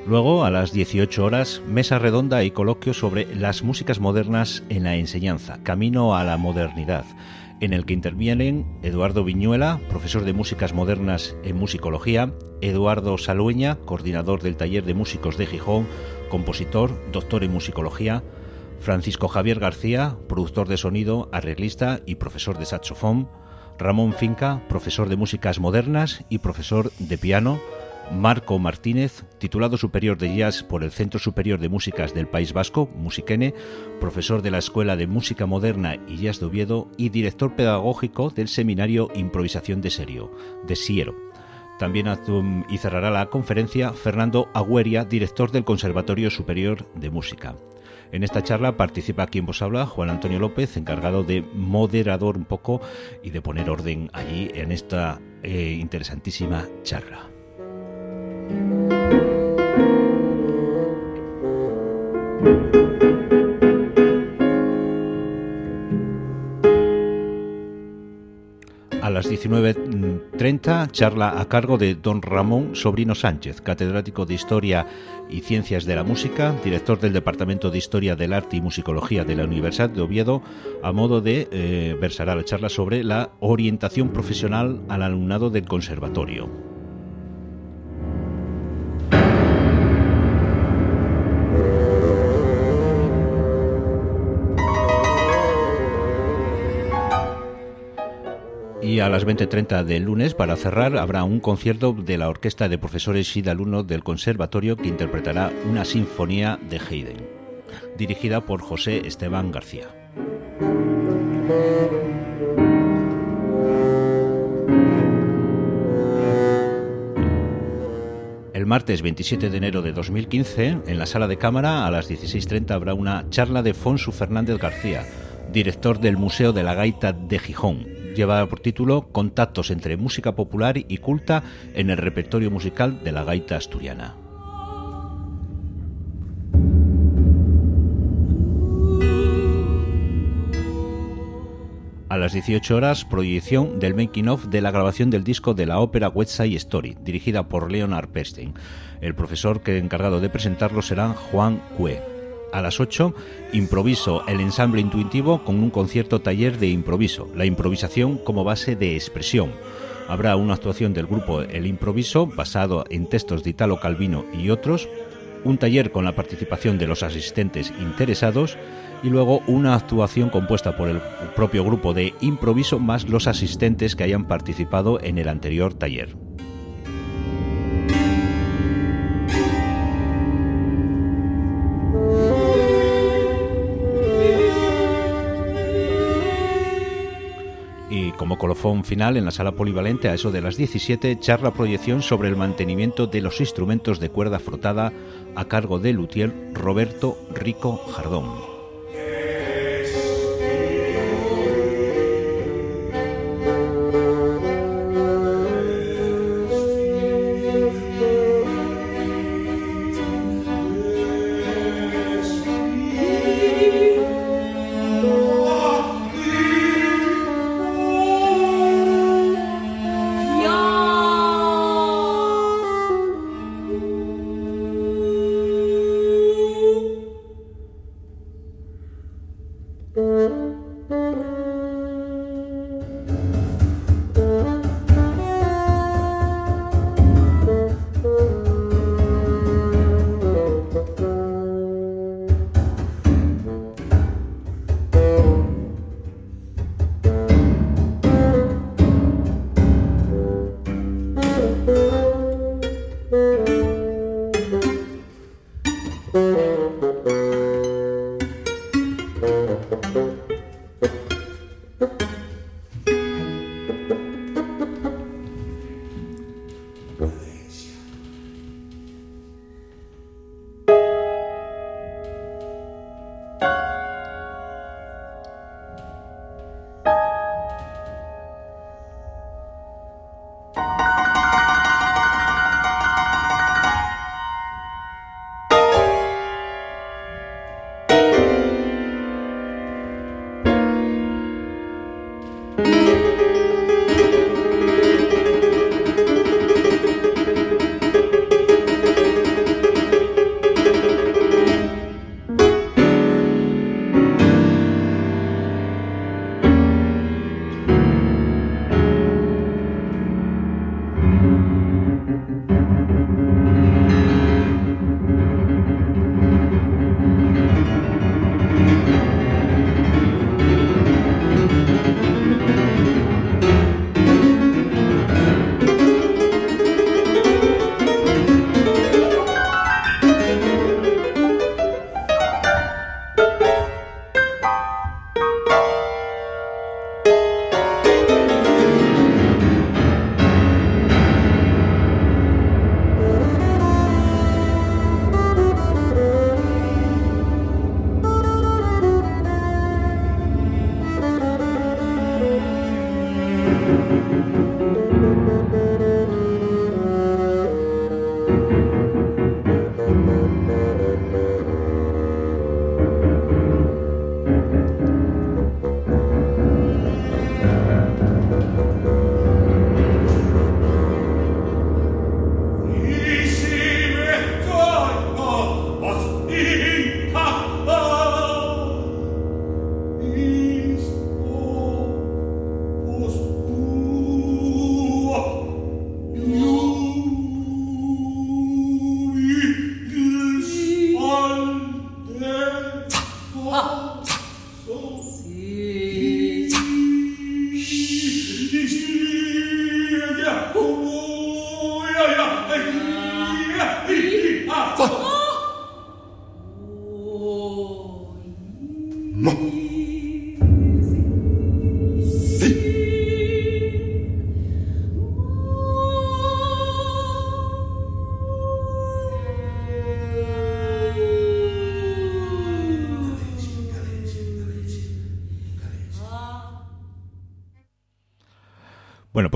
Luego, a las 18 horas, mesa redonda y coloquio sobre las músicas modernas en la enseñanza, camino a la modernidad en el que intervienen Eduardo Viñuela, profesor de músicas modernas en musicología, Eduardo Salueña, coordinador del taller de músicos de Gijón, compositor, doctor en musicología, Francisco Javier García, productor de sonido, arreglista y profesor de saxofón, Ramón Finca, profesor de músicas modernas y profesor de piano, Marco Martínez, titulado superior de jazz por el Centro Superior de Músicas del País Vasco, Musiquene, profesor de la Escuela de Música Moderna y Jazz de Oviedo y director pedagógico del seminario Improvisación de Serio, de Siero. También y cerrará la conferencia Fernando Agüeria, director del Conservatorio Superior de Música. En esta charla participa quien vos habla, Juan Antonio López, encargado de moderador un poco y de poner orden allí en esta eh, interesantísima charla. A las 19.30, charla a cargo de don Ramón Sobrino Sánchez, catedrático de Historia y Ciencias de la Música, director del Departamento de Historia del Arte y Musicología de la Universidad de Oviedo, a modo de eh, versará la charla sobre la orientación profesional al alumnado del conservatorio. Y a las 20.30 del lunes, para cerrar, habrá un concierto de la Orquesta de Profesores y de Alumnos del Conservatorio que interpretará una sinfonía de Haydn, dirigida por José Esteban García. El martes 27 de enero de 2015, en la sala de cámara, a las 16.30 habrá una charla de Fonsu Fernández García, director del Museo de la Gaita de Gijón, lleva por título Contactos entre música popular y culta en el repertorio musical de la gaita asturiana. A las 18 horas, proyección del making of de la grabación del disco de la ópera West Side Story, dirigida por Leonard Perstein. El profesor que encargado de presentarlo será Juan Cue a las 8, improviso el ensamble intuitivo con un concierto taller de improviso, la improvisación como base de expresión. Habrá una actuación del grupo El Improviso basado en textos de Italo Calvino y otros, un taller con la participación de los asistentes interesados y luego una actuación compuesta por el propio grupo de improviso más los asistentes que hayan participado en el anterior taller. Colofón final en la sala polivalente a eso de las 17, charla proyección sobre el mantenimiento de los instrumentos de cuerda frotada a cargo del luthier Roberto Rico Jardón.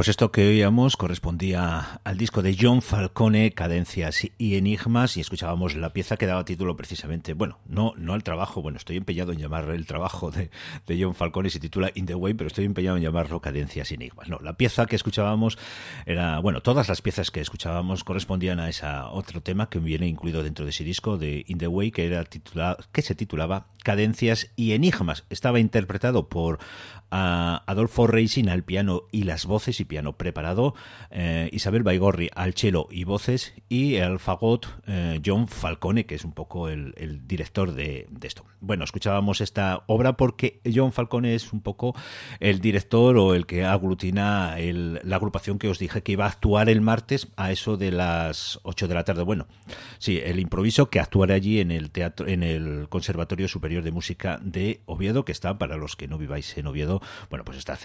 Pues esto que oíamos correspondía al disco de John Falcone, Cadencias y Enigmas, y escuchábamos la pieza que daba título precisamente, bueno, no, no al trabajo, bueno, estoy empeñado en llamar el trabajo de, de John Falcone, se titula In the Way, pero estoy empeñado en llamarlo Cadencias y Enigmas. No, la pieza que escuchábamos era, bueno, todas las piezas que escuchábamos correspondían a ese otro tema que viene incluido dentro de ese disco de In the Way, que, era titulado, que se titulaba Cadencias y Enigmas. Estaba interpretado por a Adolfo Racing al piano y las voces y piano preparado, eh, Isabel Baigorri al cello y voces y el fagot eh, John Falcone, que es un poco el, director de, de, esto. Bueno, escuchábamos esta obra porque John Falcone es un poco el director o el que aglutina el, la agrupación que os dije que iba a actuar el martes a eso de las 8 de la tarde. Bueno, sí, el improviso que actuará allí en el teatro, en el Conservatorio Superior de Música de Oviedo, que está para los que no viváis en Oviedo, bueno, pues está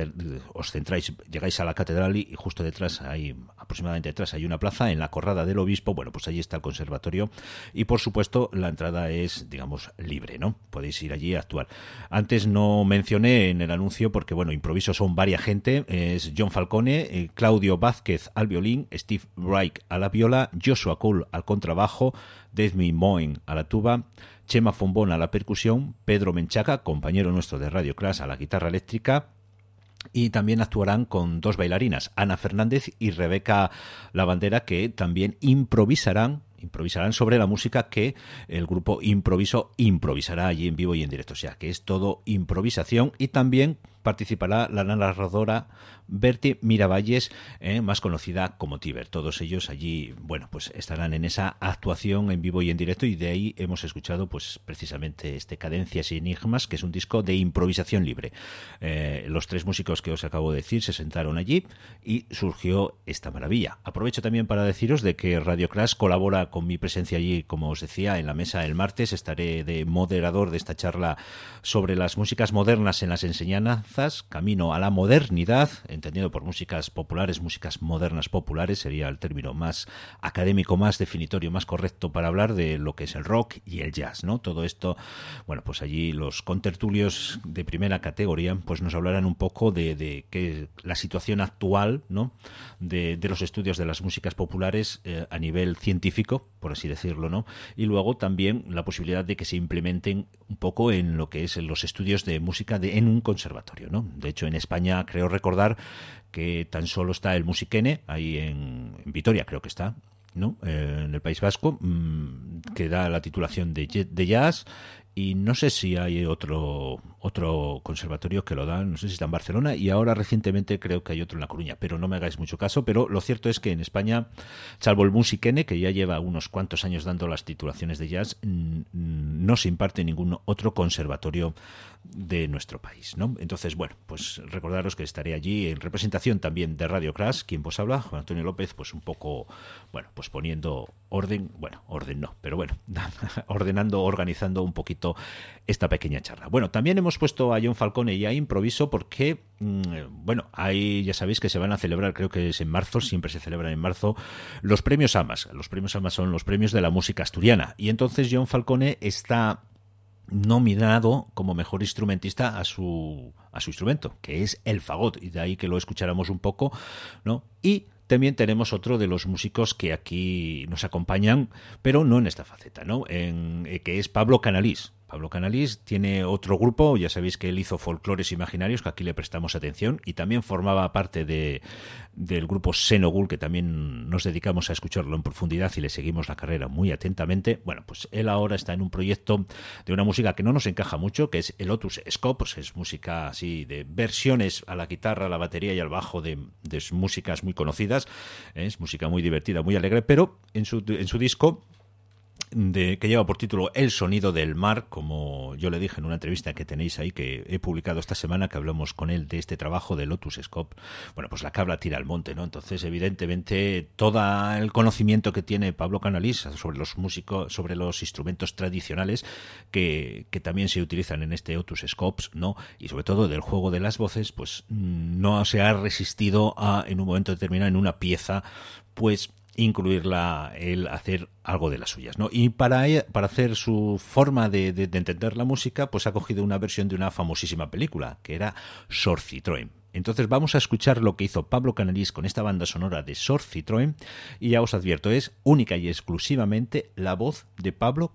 os centráis, llegáis a la catedral y justo detrás hay aproximadamente detrás hay una plaza en la Corrada del Obispo, bueno, pues allí está el conservatorio y por supuesto la entrada es, digamos, libre, ¿no? Podéis ir allí a actuar. Antes no mencioné en el anuncio porque bueno, improviso son varias gente, es John Falcone, eh, Claudio Vázquez al violín, Steve Reich a la viola, Joshua Cole al contrabajo, Desmi Moen a la tuba, Chema Fombón a la percusión, Pedro Menchaca, compañero nuestro de Radio Class, a la guitarra eléctrica, y también actuarán con dos bailarinas, Ana Fernández y Rebeca Lavandera, que también improvisarán improvisarán sobre la música que el grupo Improviso improvisará allí en vivo y en directo. O sea, que es todo improvisación y también participará la narradora Bertie Miravalles, eh, más conocida como Tiber. Todos ellos allí, bueno, pues estarán en esa actuación en vivo y en directo y de ahí hemos escuchado pues precisamente este Cadencias y Enigmas, que es un disco de improvisación libre. Eh, los tres músicos que os acabo de decir se sentaron allí y surgió esta maravilla. Aprovecho también para deciros de que Radio Crash colabora con mi presencia allí, como os decía, en la mesa el martes. Estaré de moderador de esta charla sobre las músicas modernas en las enseñanzas, camino a la modernidad, entendido por músicas populares, músicas modernas populares, sería el término más académico, más definitorio, más correcto para hablar de lo que es el rock y el jazz, ¿no? Todo esto, bueno, pues allí los contertulios de primera categoría, pues nos hablarán un poco de, de que la situación actual, ¿no? De, de, los estudios de las músicas populares eh, a nivel científico, por así decirlo, ¿no? Y luego también la posibilidad de que se implementen un poco en lo que es los estudios de música de, en un conservatorio, ¿no? De hecho, en España creo recordar que tan solo está el Musiquene, ahí en, Vitoria creo que está, ¿no? Eh, en el País Vasco, mmm, que da la titulación de, jazz. Y no sé si hay otro otro conservatorio que lo da, no sé si está en Barcelona. Y ahora recientemente creo que hay otro en La Coruña, pero no me hagáis mucho caso, pero lo cierto es que en España, salvo el Musiquene, que ya lleva unos cuantos años dando las titulaciones de jazz, no se imparte ningún otro conservatorio de nuestro país, ¿no? Entonces, bueno, pues recordaros que estaré allí en representación también de Radio Crash, quien vos habla, Juan Antonio López, pues un poco, bueno, pues poniendo orden, bueno, orden no, pero bueno, ordenando, organizando un poquito esta pequeña charla. Bueno, también hemos puesto a John Falcone y a Improviso porque, mmm, bueno, ahí ya sabéis que se van a celebrar, creo que es en marzo, siempre se celebran en marzo, los premios AMAS. Los premios AMAS son los premios de la música asturiana. Y entonces John Falcone está nominado como mejor instrumentista a su a su instrumento, que es el fagot, y de ahí que lo escucháramos un poco, ¿no? Y también tenemos otro de los músicos que aquí nos acompañan, pero no en esta faceta, ¿no? En, eh, que es Pablo Canalís. Pablo Canalís tiene otro grupo, ya sabéis que él hizo Folclores Imaginarios, que aquí le prestamos atención, y también formaba parte de, del grupo Senogul, que también nos dedicamos a escucharlo en profundidad y le seguimos la carrera muy atentamente. Bueno, pues él ahora está en un proyecto de una música que no nos encaja mucho, que es el Otus Scope, pues es música así de versiones a la guitarra, a la batería y al bajo de, de músicas muy conocidas. Es música muy divertida, muy alegre, pero en su, en su disco de, que lleva por título El sonido del mar, como yo le dije en una entrevista que tenéis ahí, que he publicado esta semana, que hablamos con él de este trabajo de Lotus Scope. Bueno, pues la cabra tira al monte, ¿no? Entonces, evidentemente, todo el conocimiento que tiene Pablo Canalís sobre los músicos, sobre los instrumentos tradicionales que, que también se utilizan en este Otus Scopes, ¿no? Y sobre todo del juego de las voces, pues no se ha resistido a, en un momento determinado, en una pieza, pues incluirla, el hacer algo de las suyas, ¿no? Y para, para hacer su forma de, de, de, entender la música, pues ha cogido una versión de una famosísima película, que era Sor Citroën. Entonces vamos a escuchar lo que hizo Pablo Canalís con esta banda sonora de Sor Citroën, y ya os advierto, es única y exclusivamente la voz de Pablo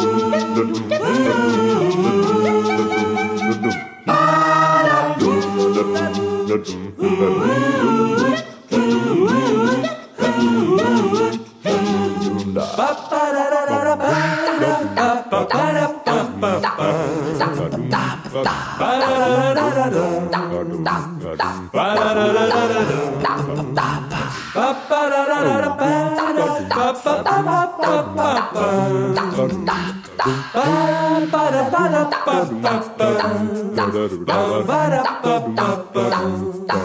Stop. Ba da ba ba ba da ba da ba da ba da ba da.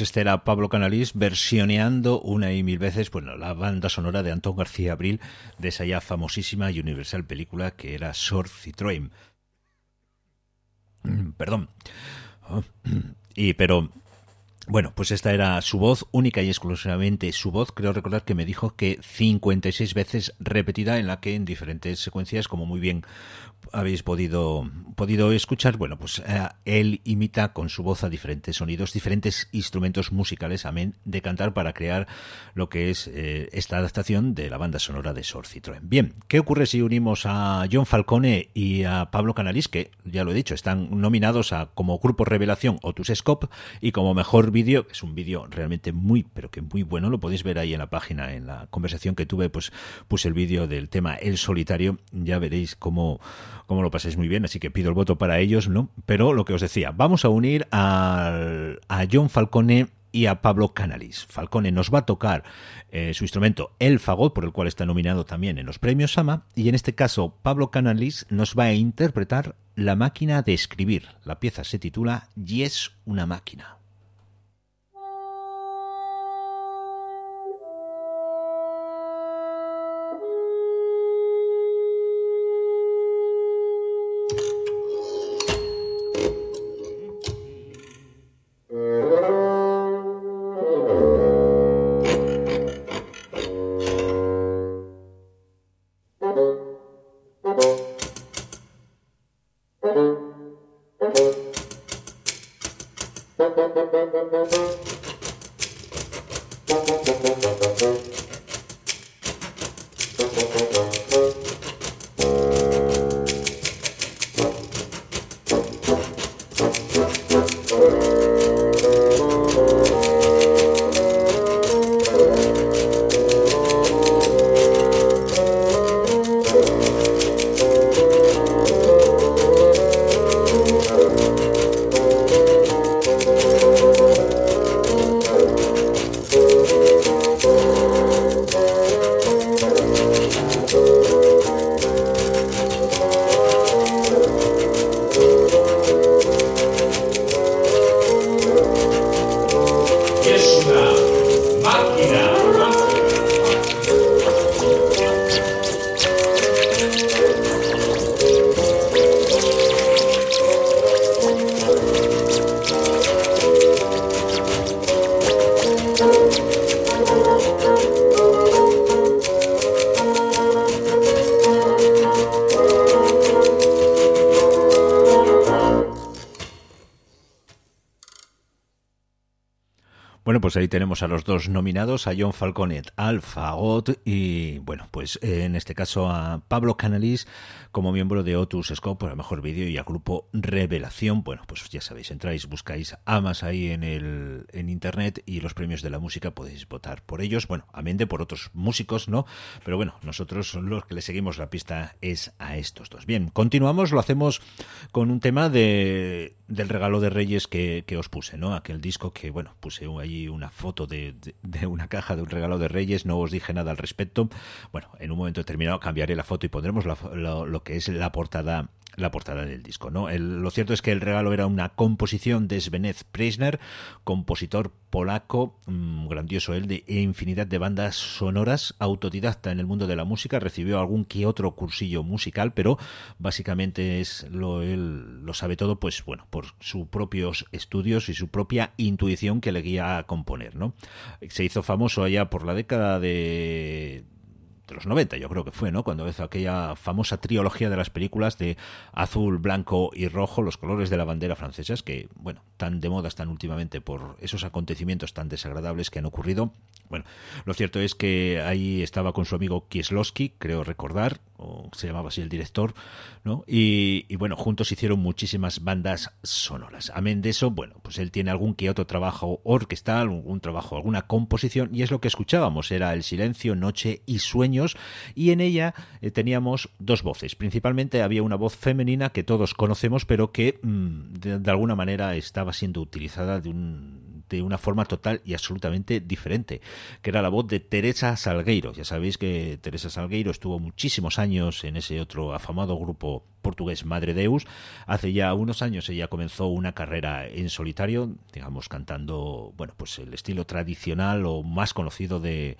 Pues este era Pablo Canalís versioneando una y mil veces bueno, la banda sonora de Antón García Abril de esa ya famosísima y universal película que era Sor Citroën. Perdón. Y pero bueno, pues esta era su voz, única y exclusivamente su voz. Creo recordar que me dijo que 56 veces repetida, en la que en diferentes secuencias, como muy bien habéis podido, podido escuchar, bueno, pues eh, él imita con su voz a diferentes sonidos, diferentes instrumentos musicales, amén, de cantar para crear lo que es eh, esta adaptación de la banda sonora de Sor Citroën. Bien, ¿qué ocurre si unimos a John Falcone y a Pablo Canalis, que ya lo he dicho, están nominados a como grupo revelación Otus Scope y como mejor vídeo, es un vídeo realmente muy, pero que muy bueno, lo podéis ver ahí en la página, en la conversación que tuve, pues puse el vídeo del tema El Solitario, ya veréis cómo como lo paséis muy bien, así que pido el voto para ellos, ¿no? Pero lo que os decía, vamos a unir a, a John Falcone y a Pablo Canalis. Falcone nos va a tocar eh, su instrumento el fagot, por el cual está nominado también en los premios Sama, y en este caso Pablo Canalis nos va a interpretar La máquina de escribir. La pieza se titula Y es una máquina. Pues ahí tenemos a los dos nominados, a John Falconet, al Fagot y, bueno, pues eh, en este caso a Pablo Canalis como miembro de Otus Scope por el mejor vídeo y al grupo Revelación. Bueno, pues ya sabéis, entráis, buscáis Amas ahí en el en internet y los premios de la música podéis votar por ellos. Bueno, amén de por otros músicos, ¿no? Pero bueno, nosotros los que le seguimos la pista es a estos dos. Bien, continuamos, lo hacemos con un tema de del regalo de Reyes que, que os puse, ¿no? Aquel disco que, bueno, puse ahí una foto de, de, de, una caja de un regalo de Reyes, no os dije nada al respecto. Bueno, en un momento determinado cambiaré la foto y pondremos la, lo, lo, que es la portada la portada del disco. ¿no? Lo cierto es que el regalo era una composición de Svenez Preisner, compositor polaco, mmm, grandioso él, de infinidad de bandas sonoras, autodidacta en el mundo de la música, recibió algún que otro cursillo musical, pero básicamente es lo él lo sabe todo, pues bueno, por sus propios estudios y su propia intuición que le guía a componer. ¿no? Se hizo famoso allá por la década de de los 90, yo creo que fue, ¿no? Cuando hizo aquella famosa trilogía de las películas de azul, blanco y rojo, los colores de la bandera francesas, que, bueno, tan de moda están últimamente por esos acontecimientos tan desagradables que han ocurrido. Bueno, lo cierto es que ahí estaba con su amigo Kieslowski, creo recordar, o se llamaba así el director, ¿no? Y, y, bueno, juntos hicieron muchísimas bandas sonoras. Amén de eso, bueno, pues él tiene algún que otro trabajo orquestal, algún trabajo, alguna composición, y es lo que escuchábamos, era El silencio, Noche y Y en ella eh, teníamos dos voces. Principalmente había una voz femenina que todos conocemos, pero que de, de alguna manera estaba siendo utilizada de un de una forma total y absolutamente diferente, que era la voz de Teresa Salgueiro. Ya sabéis que Teresa Salgueiro estuvo muchísimos años en ese otro afamado grupo portugués Madre Deus. Hace ya unos años ella comenzó una carrera en solitario, digamos, cantando, bueno, pues el estilo tradicional o más conocido de,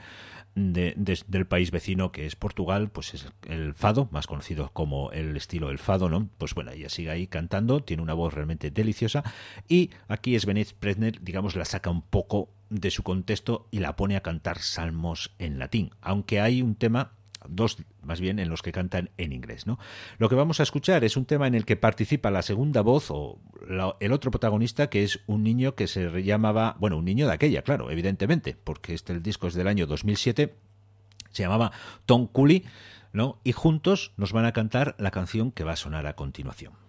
de, de, del país vecino que es Portugal, pues es el fado, más conocido como el estilo del fado, ¿no? Pues bueno, ella sigue ahí cantando, tiene una voz realmente deliciosa y aquí es Benet Presner, digamos, la saca un poco de su contexto y la pone a cantar salmos en latín, aunque hay un tema dos más bien en los que cantan en inglés. ¿no? Lo que vamos a escuchar es un tema en el que participa la segunda voz o la, el otro protagonista que es un niño que se llamaba, bueno, un niño de aquella, claro, evidentemente, porque este el disco es del año 2007, se llamaba Tom Cooley, ¿no? y juntos nos van a cantar la canción que va a sonar a continuación.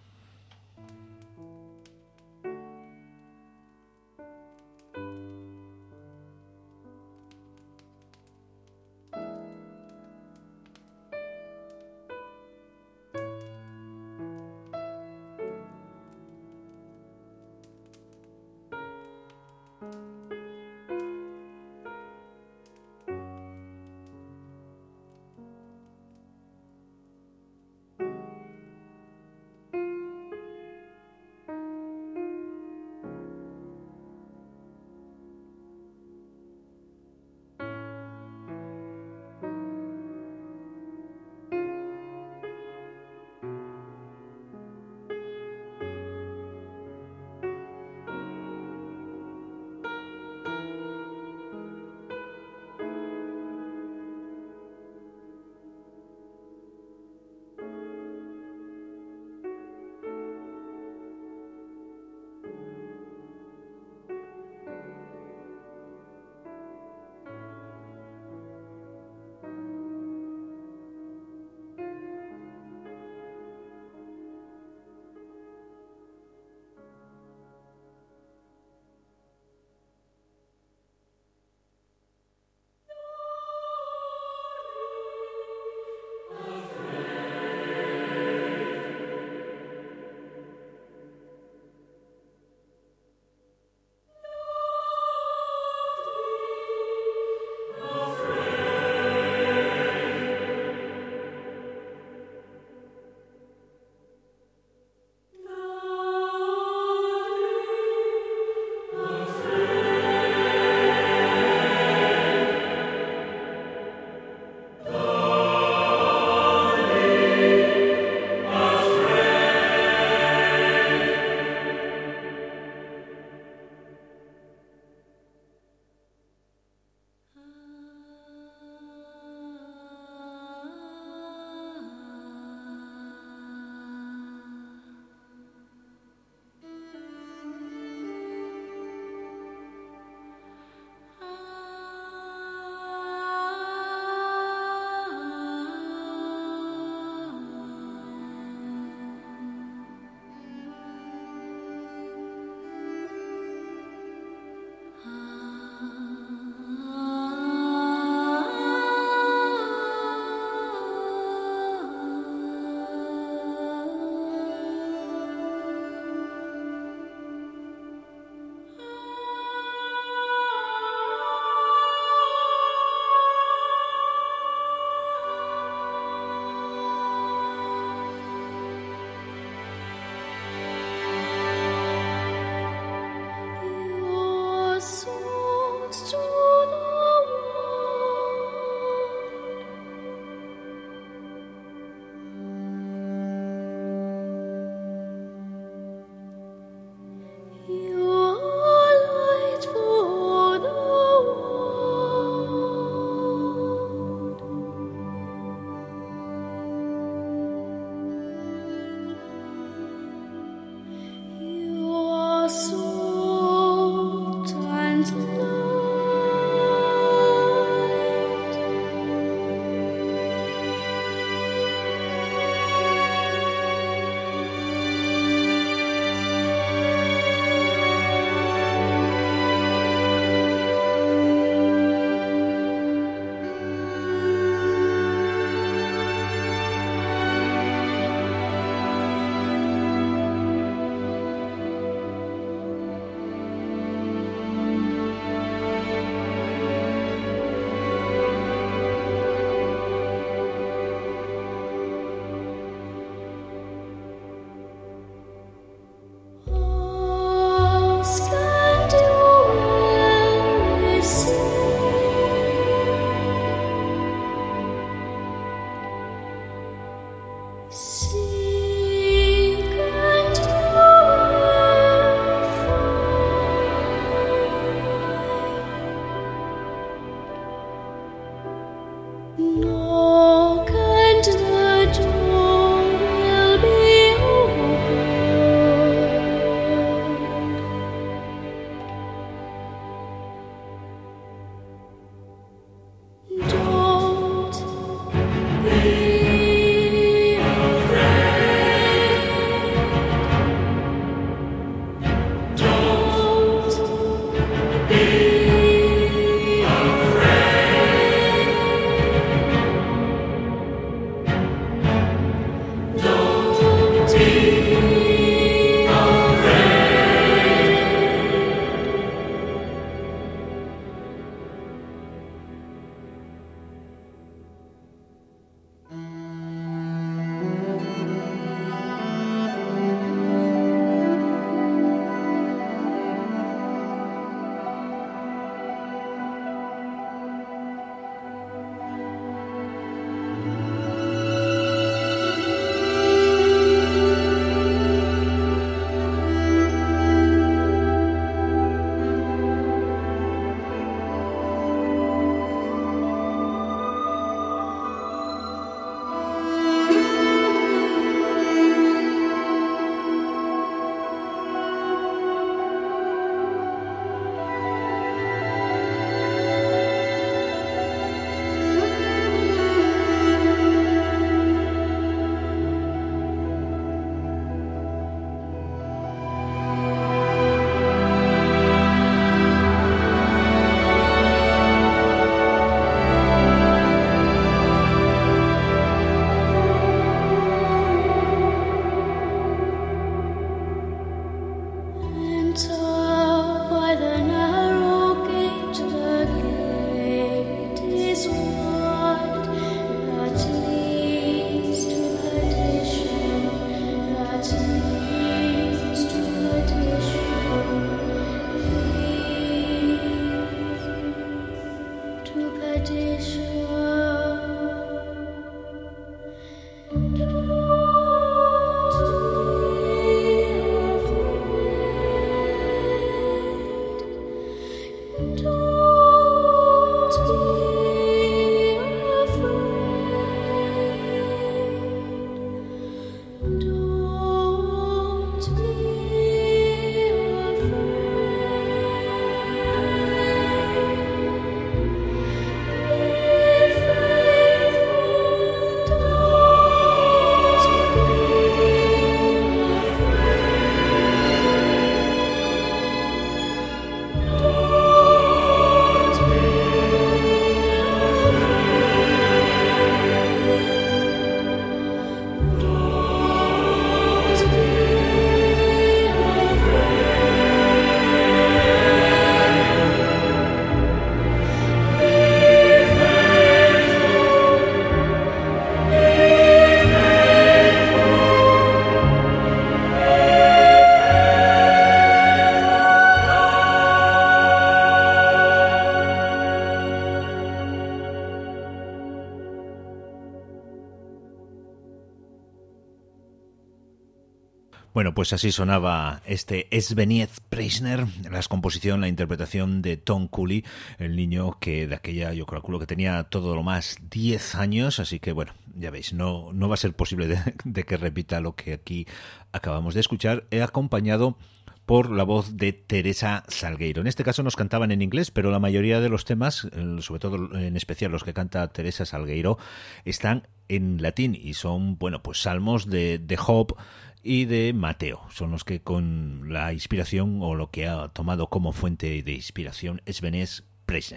Pues así sonaba este Sveniez Preisner, la composición, la interpretación de Tom Cooley, el niño que de aquella yo calculo que tenía todo lo más 10 años, así que bueno, ya veis, no, no va a ser posible de, que repita lo que aquí acabamos de escuchar. He acompañado por la voz de Teresa Salgueiro. En este caso nos cantaban en inglés, pero la mayoría de los temas, sobre todo en especial los que canta Teresa Salgueiro, están en latín y son, bueno, pues salmos de, de Job y de Mateo. Son los que con la inspiración o lo que ha tomado como fuente de inspiración es Benés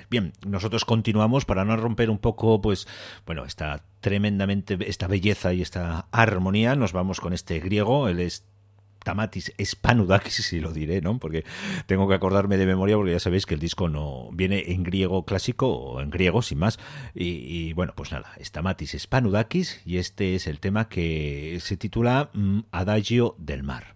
Bien, nosotros continuamos para no romper un poco, pues, bueno, esta tremendamente, esta belleza y esta armonía. Nos vamos con este griego, él es Tamatis Spanudakis, si lo diré, ¿no? Porque tengo que acordarme de memoria porque ya sabéis que el disco no viene en griego clásico o en griego, sin más. Y, bueno, pues nada, es Tamatis Spanudakis y este es el tema que se titula mm, Adagio del mar.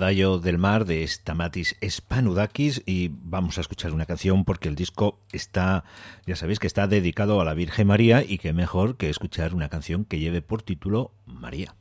Adagio del Mar de Stamatis Spanudakis y vamos a escuchar una canción porque el disco está, ya sabéis que está dedicado a la Virgen María y que mejor que escuchar una canción que lleve por título María.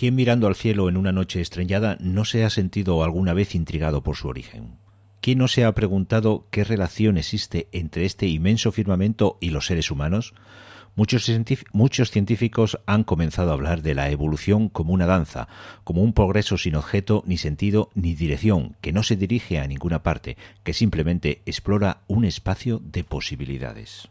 ¿Quién mirando al cielo en una noche estrellada no se ha sentido alguna vez intrigado por su origen? ¿Quién no se ha preguntado qué relación existe entre este inmenso firmamento y los seres humanos? Muchos, muchos, científicos han comenzado a hablar de la evolución como una danza, como un progreso sin objeto, ni sentido, ni dirección, que no se dirige a ninguna parte, que simplemente explora un espacio de posibilidades.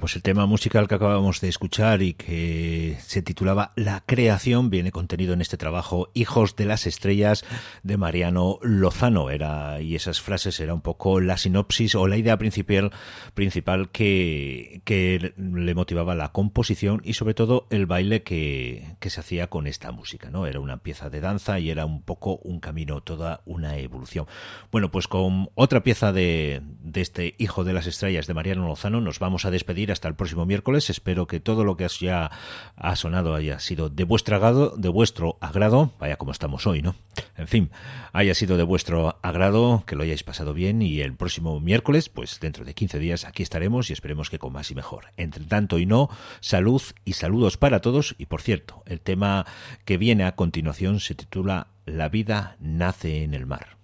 Pues el tema musical que acabamos de escuchar y que se titulaba La creación viene contenido en este trabajo Hijos de las Estrellas de Mariano Lozano. Era, y esas frases era un poco la sinopsis o la idea principal, principal que, que le motivaba la composición y sobre todo el baile que, que se hacía con esta música. ¿no? Era una pieza de danza y era un poco un camino, toda una evolución. Bueno, pues con otra pieza de, de este Hijo de las Estrellas de Mariano Lozano nos vamos a despedir hasta el próximo miércoles. Espero que todo lo que ya ha sonado haya sido de vuestro agrado, de vuestro agrado, vaya como estamos hoy, ¿no? En fin, haya sido de vuestro agrado, que lo hayáis pasado bien y el próximo miércoles, pues dentro de 15 días aquí estaremos y esperemos que con más y mejor. Entre tanto y no, salud y saludos para todos y por cierto, el tema que viene a continuación se titula La vida nace en el mar.